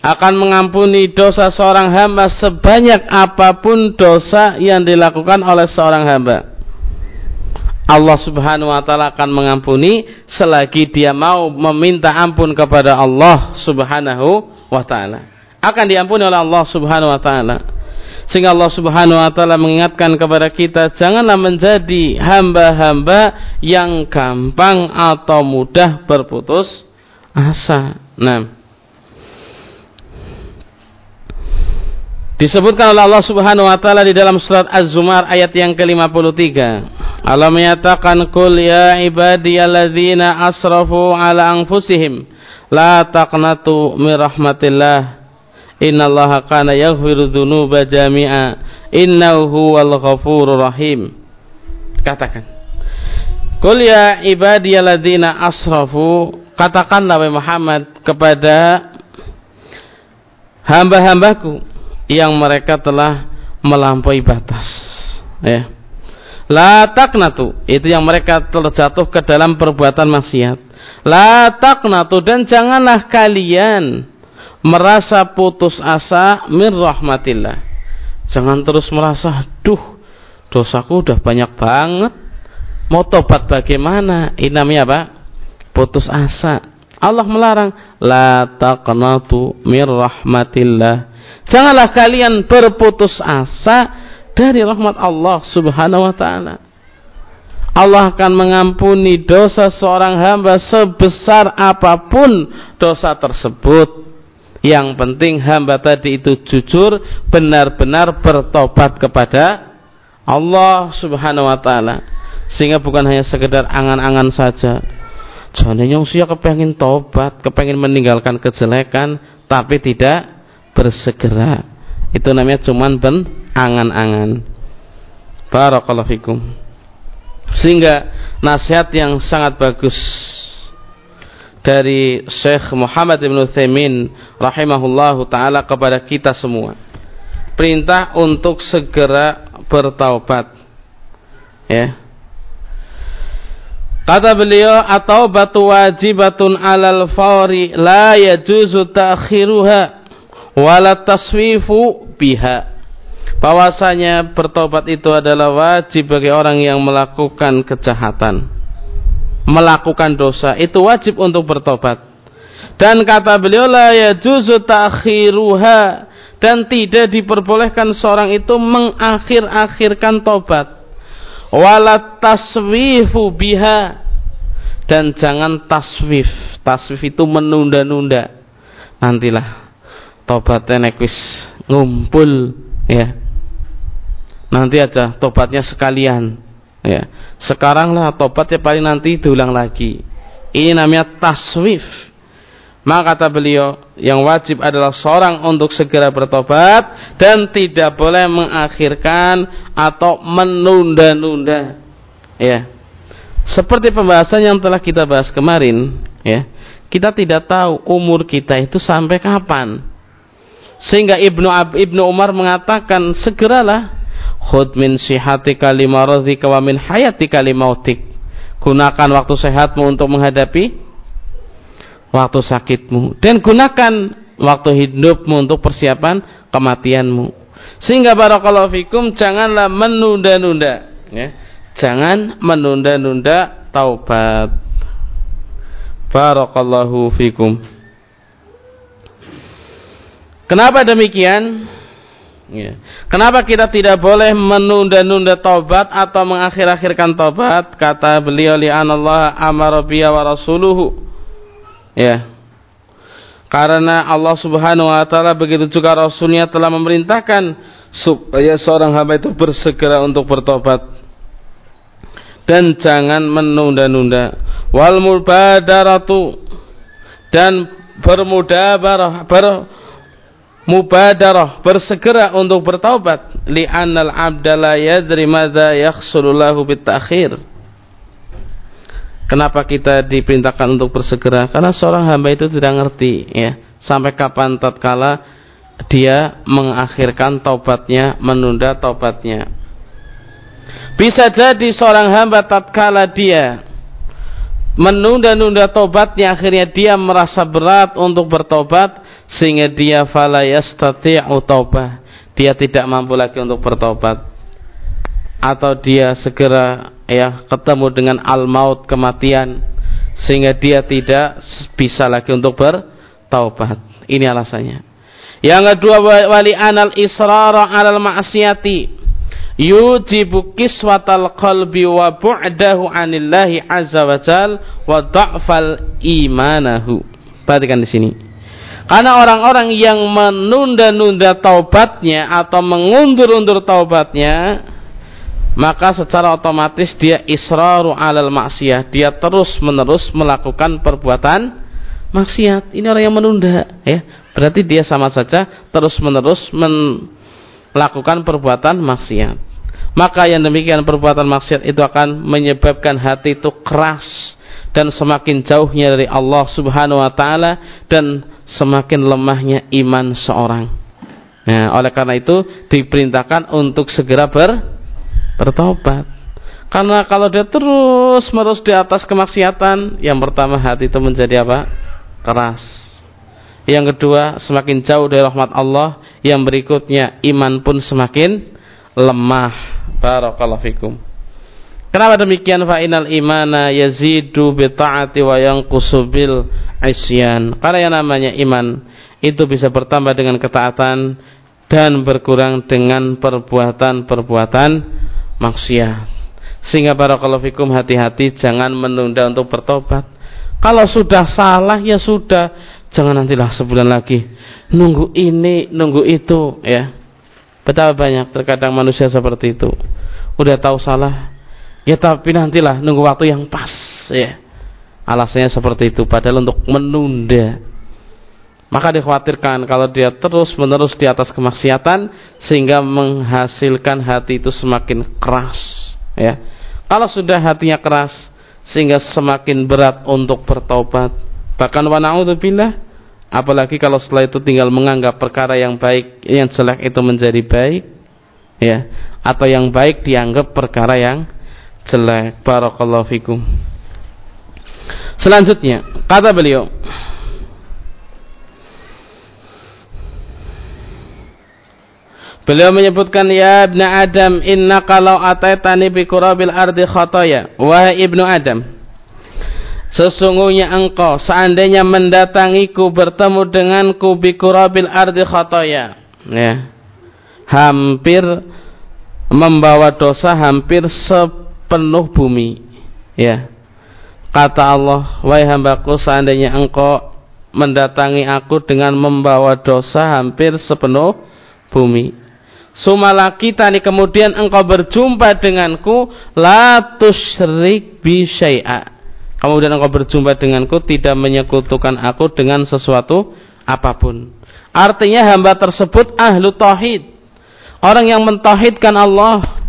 S1: akan mengampuni dosa seorang hamba sebanyak apa pun dosa yang dilakukan oleh seorang hamba. Allah Subhanahu wa taala akan mengampuni selagi dia mau meminta ampun kepada Allah Subhanahu wa taala. Akan diampuni oleh Allah Subhanahu wa taala. Sehingga Allah Subhanahu wa taala mengingatkan kepada kita janganlah menjadi hamba-hamba yang gampang atau mudah berputus asa. Nah, Disebutkan oleh Allah Subhanahu wa taala di dalam surat Az-Zumar ayat yang ke-53. Allah menyatakan qul ya ibadiyalladzina asrafu ala anfusihim la taqnatu min rahmatillah innallaha kana yaghfiru dzunuba jami'a. Innahu huwal ghafurur rahim. Katakan. Qul ya ibadiyalladzina asrafu katakanlah wahai Muhammad kepada hamba-hambaku yang mereka telah melampaui batas. Ya. La taqnatu itu yang mereka terjatuh ke dalam perbuatan maksiat. La taqnatu dan janganlah kalian merasa putus asa min rahmatillah. Jangan terus merasa, duh, dosaku udah banyak banget. Mau tobat bagaimana? Ini namanya apa? Putus asa. Allah melarang, la taqnatu min rahmatillah. Janganlah kalian berputus asa dari rahmat Allah Subhanahu wa taala. Allah akan mengampuni dosa seorang hamba sebesar apa pun dosa tersebut. Yang penting hamba tadi itu jujur, benar-benar bertobat kepada Allah Subhanahu wa taala. Sehingga bukan hanya sekedar angan-angan saja. Jangan yang sia kepengen tobat, kepengen meninggalkan kejelekan, tapi tidak bersegera. Itu namanya cuman ben angan-angan. Barakallahu fikum. Sehingga nasihat yang sangat bagus dari Syekh Muhammad Ibn Uthaymin rahimahullahu taala kepada kita semua. Perintah untuk segera bertaubat. Ya. Kata beliau atau batu wajibatun alal fawri la yajuzu ta'khiruha wala taswifu biha bahwasanya bertobat itu adalah wajib bagi orang yang melakukan kejahatan melakukan dosa itu wajib untuk bertobat. Dan kata beliau la yajuzu ta'khiruha. Dan tidak diperbolehkan seorang itu mengakhir-akhirkan tobat. Wala taswifu biha. Dan jangan taswif. Taswif itu menunda-nunda. Nantilah tobatnya nekwis ngumpul ya. Nanti aja tobatnya sekalian ya. Sekarang lah tobatnya paling nanti diulang lagi. Ini namanya taswif. Maka kata beliau yang wajib adalah seorang untuk segera bertobat dan tidak boleh mengakhirkan atau menunda-nunda. Ya. Seperti pembahasan yang telah kita bahas kemarin ya. Kita tidak tahu umur kita itu sampai kapan. Sehingga Ibnu Ibnu Umar mengatakan segeralah khud min sihatika limaradhika wa min hayatika limautik gunakan waktu sehatmu untuk menghadapi waktu sakitmu. Dan gunakan waktu hidupmu untuk persiapan kematianmu. Sehingga barakallahu fikum janganlah menunda-nunda ya. Jangan menunda-nunda taubat. Barakallahu fikum. Kenapa demikian Ya. Kenapa kita tidak boleh menunda-nunda taubat atau mengakhir-akhirkan taubat? Kata beliau li'anallah amara biya wa rasuluhu. Ya. Karena Allah Subhanahu wa taala begitu juga rasulnya telah memerintahkan supaya seorang hamba itu bersegera untuk bertobat dan jangan menunda-nunda. Wal mubadaratu dan bermudabarah ber mubadarah bersegera untuk bertaubat li'annal abda la yadri madza yahsulu lahu bitakhir Kenapa kita diperintahkan untuk bersegera? Karena seorang hamba itu tidak ngerti ya, sampai kapan tatkala dia mengakhirkan taubatnya, menunda taubatnya. Bisa jadi seorang hamba tatkala dia menunda-nunda taubatnya akhirnya dia merasa berat untuk bertobat sehingga dia fala yastati'u taubah. Dia tidak mampu lagi untuk bertobat atau dia segera ya ketemu dengan al maut kematian. Sehingga dia tidak bisa lagi untuk bertaubat. Ini alasannya. Yang kedua wali anal israra alal ma'siyati yujibu kiswatal qalbi wa bu'dahu anillahi azza wa jal wa da'fal imanahu. Perhatikan di sini karena orang-orang yang menunda-nunda taubatnya atau mengundur-undur taubatnya, maka secara otomatis dia israru alal maksiyah. Dia terus-menerus melakukan perbuatan maksiat. Ini orang yang menunda, ya. Berarti dia sama saja terus-menerus melakukan perbuatan maksiat. Maka yang demikian perbuatan maksiat itu akan menyebabkan hati itu keras dan semakin jauhnya dari Allah Subhanahu wa taala dan semakin lemahnya iman seorang. Nah, oleh karena itu diperintahkan untuk segera ber, bertobat. Karena kalau dia terus menerus di atas kemaksiatan, yang pertama hati itu menjadi apa? Keras. Yang kedua, semakin jauh dari rahmat Allah. Yang berikutnya, iman pun semakin lemah. Barakallahu fikum. Kenapa demikian? Fa inal imana yazidu bi ta'ati wa yanqusu bil isyan. Karena yang namanya iman itu bisa bertambah dengan ketaatan dan berkurang dengan perbuatan-perbuatan maksiat. Sehingga para fikum hati-hati jangan menunda untuk bertobat. Kalau sudah salah ya sudah, jangan nantilah sebulan lagi nunggu ini, nunggu itu ya. Betapa banyak terkadang manusia seperti itu. Udah tahu salah, ya tapi nantilah nunggu waktu yang pas ya. Alasannya seperti itu padahal untuk menunda. Maka dikhawatirkan kalau dia terus menerus di atas kemaksiatan sehingga menghasilkan hati itu semakin keras ya. Kalau sudah hatinya keras sehingga semakin berat untuk bertobat bahkan wa na'udzubillah apalagi kalau setelah itu tinggal menganggap perkara yang baik yang jelek itu menjadi baik ya. Atau yang baik dianggap perkara yang jelek. Barakallahu fikum. Selanjutnya kata beliau Beliau menyebutkan ya ibnu Adam inna kalau ataitani bi kurabil ardi khataya wahai ibnu Adam sesungguhnya engkau seandainya mendatangiku bertemu denganku bi kurabil ardi khataya ya. Hampir membawa dosa hampir sepenuh bumi ya kata Allah wahai hambaku seandainya engkau mendatangi aku dengan membawa dosa hampir sepenuh bumi Sumalakitani kemudian engkau berjumpa denganku la tusyrik bi syai'a. Kemudian engkau berjumpa denganku tidak menyekutukan aku dengan sesuatu apa pun. Artinya hamba tersebut ahlu tauhid. Orang yang mentauhidkan Allah.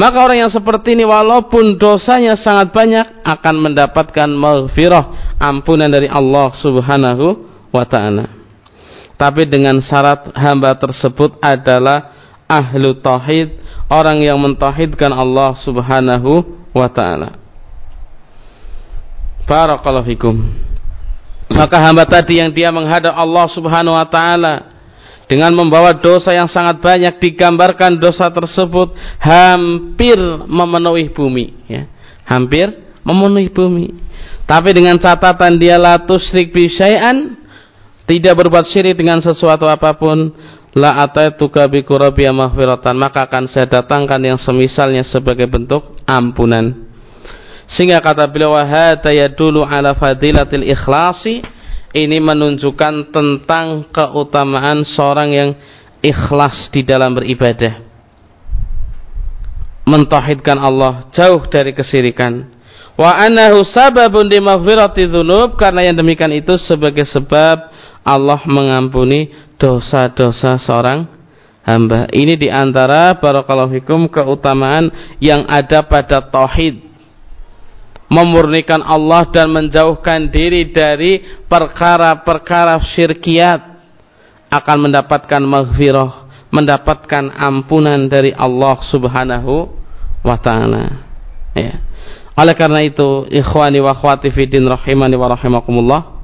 S1: Maka orang yang seperti ini walaupun dosanya sangat banyak akan mendapatkan maghfirah, ampunan dari Allah Subhanahu wa taala tapi dengan syarat hamba tersebut adalah ahlu tauhid, orang yang mentauhidkan Allah Subhanahu wa taala. Barakallahu fikum. Maka hamba tadi yang dia menghadap Allah Subhanahu wa taala dengan membawa dosa yang sangat banyak digambarkan dosa tersebut hampir memenuhi bumi ya. Hampir memenuhi bumi. Tapi dengan catatan dia la tusyrik syai'an tidak berbuat syirik dengan sesuatu apa pun la ataituka bi mahfiratan maka akan saya datangkan yang semisalnya sebagai bentuk ampunan sehingga kata beliau hada yadulu ala fadilatil ikhlasi ini menunjukkan tentang keutamaan seorang yang ikhlas di dalam beribadah mentauhidkan Allah jauh dari kesirikan wa annahu sababun di maghfirati dzunub karena yang demikian itu sebagai sebab Allah mengampuni dosa-dosa seorang hamba. Ini di antara barakallahu keutamaan yang ada pada tauhid. Memurnikan Allah dan menjauhkan diri dari perkara-perkara syirkiat akan mendapatkan maghfirah, mendapatkan ampunan dari Allah Subhanahu wa taala. Ya. Oleh karena itu, ikhwani wa akhwati fiddin rahimani wa rahimakumullah,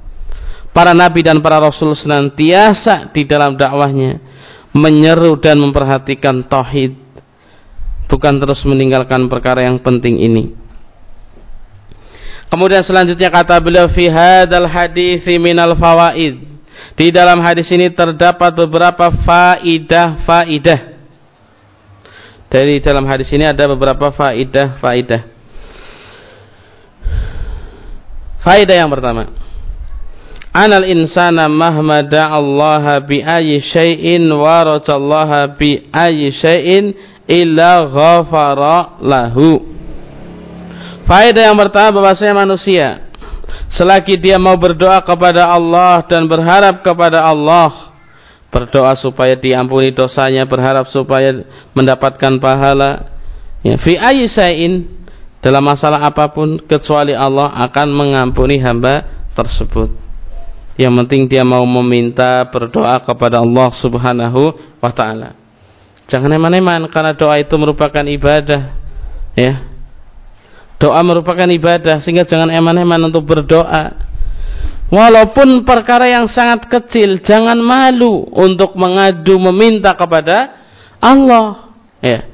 S1: para nabi dan para rasul senantiasa di dalam dakwahnya menyeru dan memperhatikan tauhid bukan terus meninggalkan perkara yang penting ini kemudian selanjutnya kata beliau fi hadis minal fawaid. Di dalam hadis ini terdapat beberapa faidah faidah dari dalam hadis ini ada beberapa faidah faidah yang pertama. Anal insana mahma da'allaha bi ayyi syai'in wa rajallaha bi ayyi syai'in illa ghafara lahu faedah yang pertama bahwasanya manusia selagi dia mau berdoa kepada Allah dan berharap kepada Allah berdoa supaya diampuni dosanya berharap supaya mendapatkan pahala ya fi ayyi syai'in dalam masalah apa pun kecuali Allah akan mengampuni hamba tersebut yang penting dia mau meminta berdoa kepada Allah Subhanahu wa taala. Jangan eman-eman karena doa itu merupakan ibadah. Ya. Doa merupakan ibadah sehingga jangan eman-eman untuk berdoa. Walaupun perkara yang sangat kecil, jangan malu untuk mengadu meminta kepada Allah. Ya.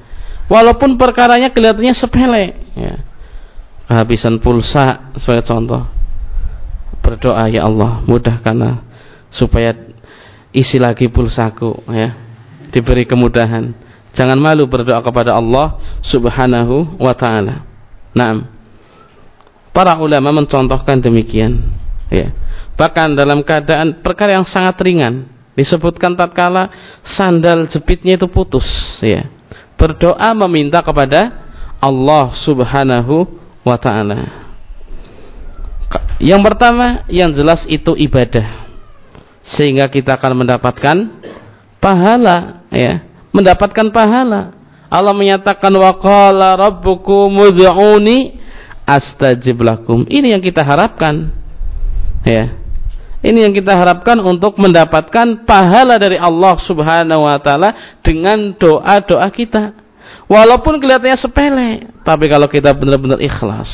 S1: Walaupun perkaranya kelihatannya sepele, ya. Kehabisan pulsa sebagai contoh berdoa ya Allah mudahkanlah supaya isi lagi pulsaku ya diberi kemudahan. Jangan malu berdoa kepada Allah Subhanahu wa taala. Naam. Para ulama mencontohkan demikian, ya. Bahkan dalam keadaan perkara yang sangat ringan, disebutkan tatkala sandal jepitnya itu putus, ya. Berdoa meminta kepada Allah Subhanahu wa taala. Yang pertama, yang jelas itu ibadah. Sehingga kita akan mendapatkan pahala, ya mendapatkan pahala. Allah menyatakan wa qala rabbukum ud'uni astajib lakum. Ini yang kita harapkan. Ya. Ini yang kita harapkan untuk mendapatkan pahala dari Allah Subhanahu wa taala dengan doa-doa kita. Walaupun kelihatannya sepele, tapi kalau kita benar-benar ikhlas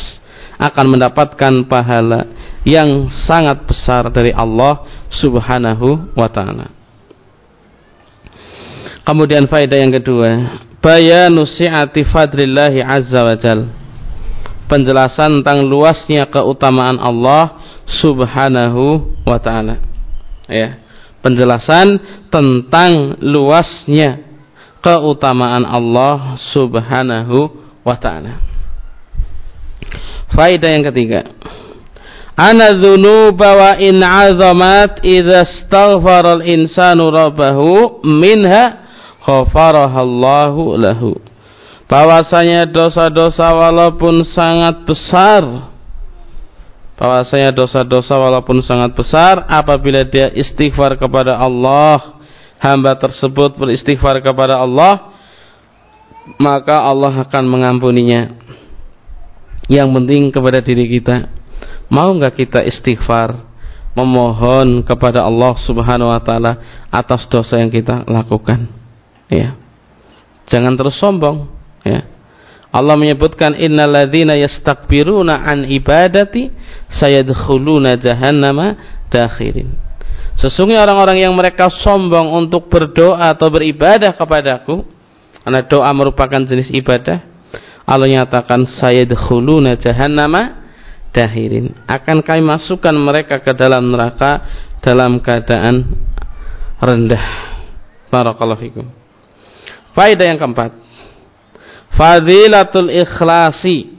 S1: akan mendapatkan pahala yang sangat besar dari Allah Subhanahu wa taala. Kemudian faedah yang kedua, bayanu si'ati fadlillahi azza wa jal. Penjelasan tentang luasnya keutamaan Allah subhanahu wa ta'ala. Ya. Penjelasan tentang luasnya keutamaan Allah subhanahu wa ta'ala. Faedah yang ketiga. Ana dzunuba wa in 'azamat idza istaghfara al-insanu rabbahu minha ghafarahallahu lahu. Bahwasanya dosa-dosa walaupun sangat besar. Bahwasanya dosa-dosa walaupun sangat besar apabila dia istighfar kepada Allah hamba tersebut beristighfar kepada Allah maka Allah akan mengampuninya. Yang penting kepada diri kita. Mau nggak kita istighfar? Memohon kepada Allah Subhanahu wa taala atas dosa yang kita lakukan ya. Jangan terus sombong ya. Allah menyebutkan innalladzina yastakbiruna an ibadati sayadkhuluna jahannama dakhirin. Sesungguhnya orang-orang yang mereka sombong untuk berdoa atau beribadah kepadaku karena doa merupakan jenis ibadah Allah nyatakan sayadkhuluna jahannama dahirin akan kami masukkan mereka ke dalam neraka dalam keadaan rendah. Barakallahu fikum Faedah yang keempat. Fadilatul ikhlasi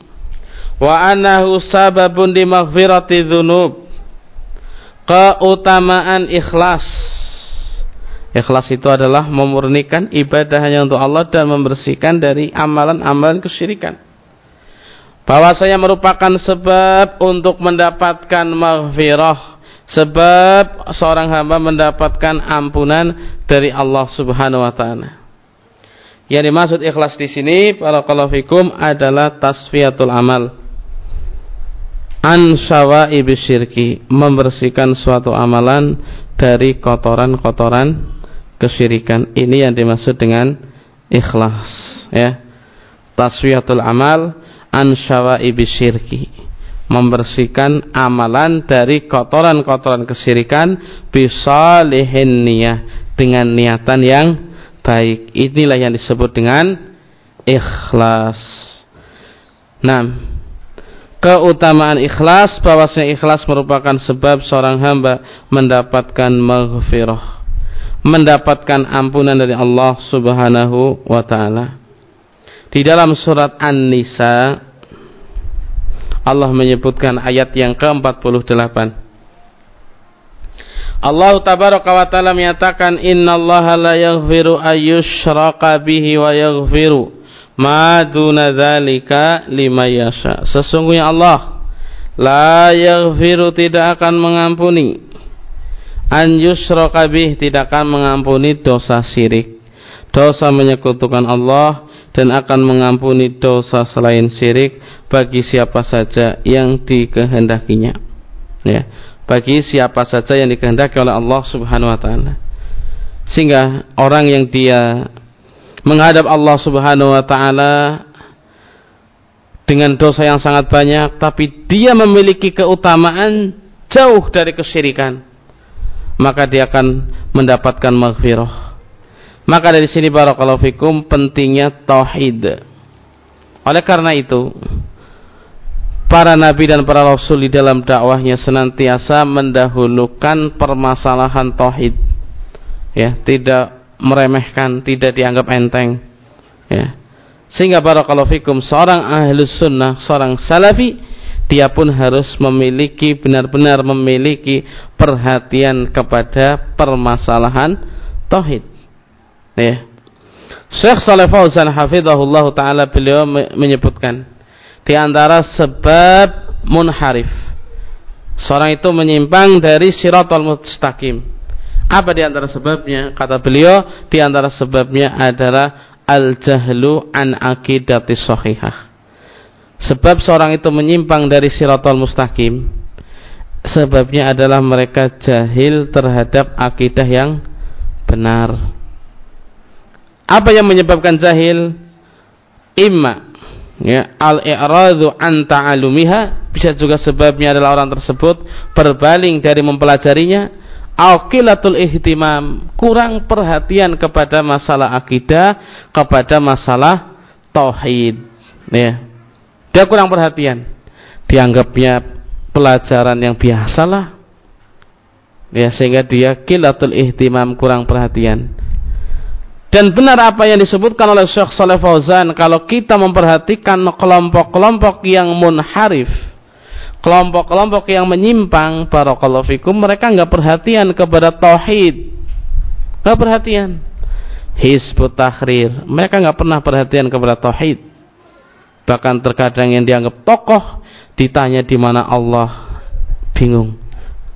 S1: wa annahu sababun di maghfirati dzunub. Keutamaan ikhlas. Ikhlas itu adalah memurnikan ibadah hanya untuk Allah dan membersihkan dari amalan-amalan kesyirikan. Bahwasanya merupakan sebab untuk mendapatkan maghfirah sebab seorang hamba mendapatkan ampunan dari Allah Subhanahu wa taala. Yang dimaksud ikhlas di sini para fikum adalah tasfiyatul amal. An syawa'ibi syirki, membersihkan suatu amalan dari kotoran-kotoran kesyirikan. Ini yang dimaksud dengan ikhlas, ya. Tasfiyatul amal an syawa'ibi syirki. Membersihkan amalan dari kotoran-kotoran kesyirikan bisalihin niyah dengan niatan yang baik. Inilah yang disebut dengan ikhlas. Nah, keutamaan ikhlas bahwasanya ikhlas merupakan sebab seorang hamba mendapatkan maghfirah, mendapatkan ampunan dari Allah Subhanahu wa taala. Di dalam surat An-Nisa Allah menyebutkan ayat yang ke-48 Allah tabaraka wa taala menyatakan innallaha la yaghfiru ayyushraka bihi wa yaghfiru ma duna dzalika liman yasha. Sesungguhnya Allah la yaghfiru tidak akan mengampuni an yushraka bih tidak akan mengampuni dosa syirik. Dosa menyekutukan Allah dan akan mengampuni dosa selain syirik bagi siapa saja yang dikehendakinya. Ya bagi siapa saja yang dikehendaki oleh Allah Subhanahu wa taala. Sehingga orang yang dia menghadap Allah Subhanahu wa taala dengan dosa yang sangat banyak tapi dia memiliki keutamaan jauh dari kesyirikan maka dia akan mendapatkan maghfirah maka dari sini barakallahu fikum pentingnya tauhid oleh karena itu para nabi dan para rasul di dalam dakwahnya senantiasa mendahulukan permasalahan tauhid ya tidak meremehkan, tidak dianggap enteng. Ya. Sehingga barakallahu fikum seorang ahlus sunnah, seorang salafi dia pun harus memiliki benar-benar memiliki perhatian kepada permasalahan tauhid. Ya. Syekh Saleh Fauzan hafizahullah taala beliau menyebutkan di antara sebab munharif seorang itu menyimpang dari siratal mustaqim. Apa di antara sebabnya? Kata beliau, di antara sebabnya adalah al-jahlu an akidati sahihah. Sebab seorang itu menyimpang dari siratal mustaqim, sebabnya adalah mereka jahil terhadap akidah yang benar. Apa yang menyebabkan jahil? Imma ya al-i'radu an ta'alumiha. Bisa juga sebabnya adalah orang tersebut berbaling dari mempelajarinya. Aqilatul ihtimam kurang perhatian kepada masalah akidah kepada masalah tauhid. Ya dia kurang perhatian. Dianggapnya pelajaran yang biasalah. Ya sehingga dia qilatul ihtimam kurang perhatian dan benar apa yang disebutkan oleh Syekh Saleh Fauzan kalau kita memperhatikan kelompok-kelompok yang munharif, kelompok-kelompok yang menyimpang barakallahu fikum, mereka enggak perhatian kepada tauhid. Enggak perhatian. Hizbut Tahrir, mereka enggak pernah perhatian kepada tauhid. Bahkan terkadang yang dianggap tokoh ditanya di mana Allah, bingung.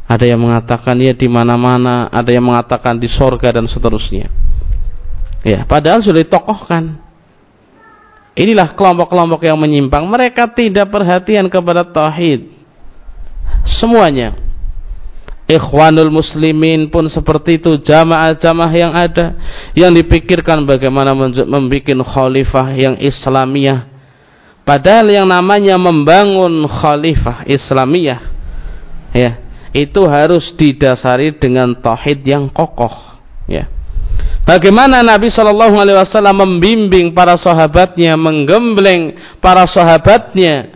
S1: Ada yang mengatakan ya di mana-mana, ada yang mengatakan di sorga dan seterusnya. Ya, padahal sudah ditokohkan. Inilah kelompok-kelompok yang menyimpang. Mereka tidak perhatian kepada tauhid. Semuanya. Ikhwanul muslimin pun seperti itu. Jamaah-jamaah yang ada. Yang dipikirkan bagaimana membuat khalifah yang islamiyah. Padahal yang namanya membangun khalifah islamiyah. Ya, itu harus didasari dengan tauhid yang kokoh. Ya Bagaimana Nabi Shallallahu Alaihi Wasallam membimbing para sahabatnya, menggembleng para sahabatnya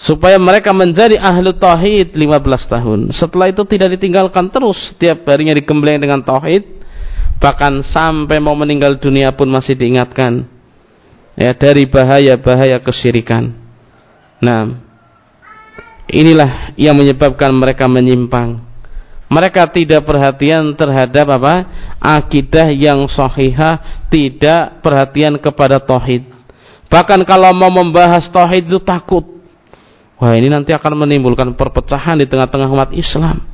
S1: supaya mereka menjadi ahlu tauhid 15 tahun. Setelah itu tidak ditinggalkan terus setiap harinya digembleng dengan tauhid, bahkan sampai mau meninggal dunia pun masih diingatkan ya dari bahaya-bahaya kesyirikan. Nah, inilah yang menyebabkan mereka menyimpang mereka tidak perhatian terhadap apa? Akidah yang sahihah tidak perhatian kepada tauhid. Bahkan kalau mau membahas tauhid itu takut. Wah ini nanti akan menimbulkan perpecahan di tengah-tengah umat Islam.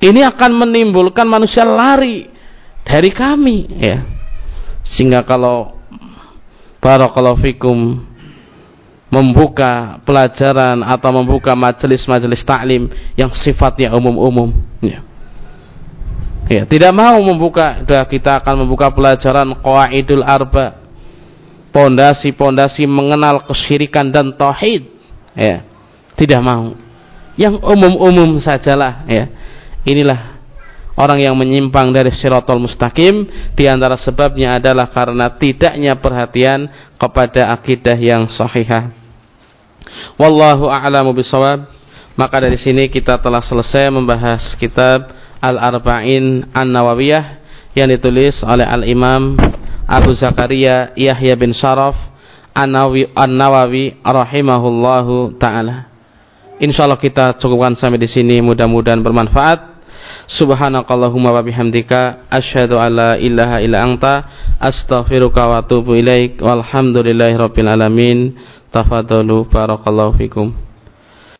S1: Ini akan menimbulkan manusia lari dari kami ya. Sehingga kalau barakallahu fikum membuka pelajaran atau membuka majelis-majelis taklim yang sifatnya umum-umum ya Ya, tidak mau membuka, sudah kita akan membuka pelajaran qawaidul arba. Pondasi-pondasi mengenal kesyirikan dan tauhid. Ya. Tidak mau. Yang umum-umum sajalah, ya. Inilah orang yang menyimpang dari siratal mustaqim di antara sebabnya adalah karena tidaknya perhatian kepada akidah yang sahihah. Wallahu a'lamu bisawab. Maka dari sini kita telah selesai membahas kitab Al-Arba'in An-Nawawiyah yang ditulis oleh Al-Imam Abu Zakaria Yahya bin Sharaf An-Nawawi rahimahullahu taala. Insyaallah kita cukupkan sampai di sini mudah-mudahan bermanfaat. Subhanakallahumma wa bihamdika asyhadu an la ilaha illa anta astaghfiruka wa atubu ilaik walhamdulillahi rabbil alamin. Tafadhalu barakallahu fikum.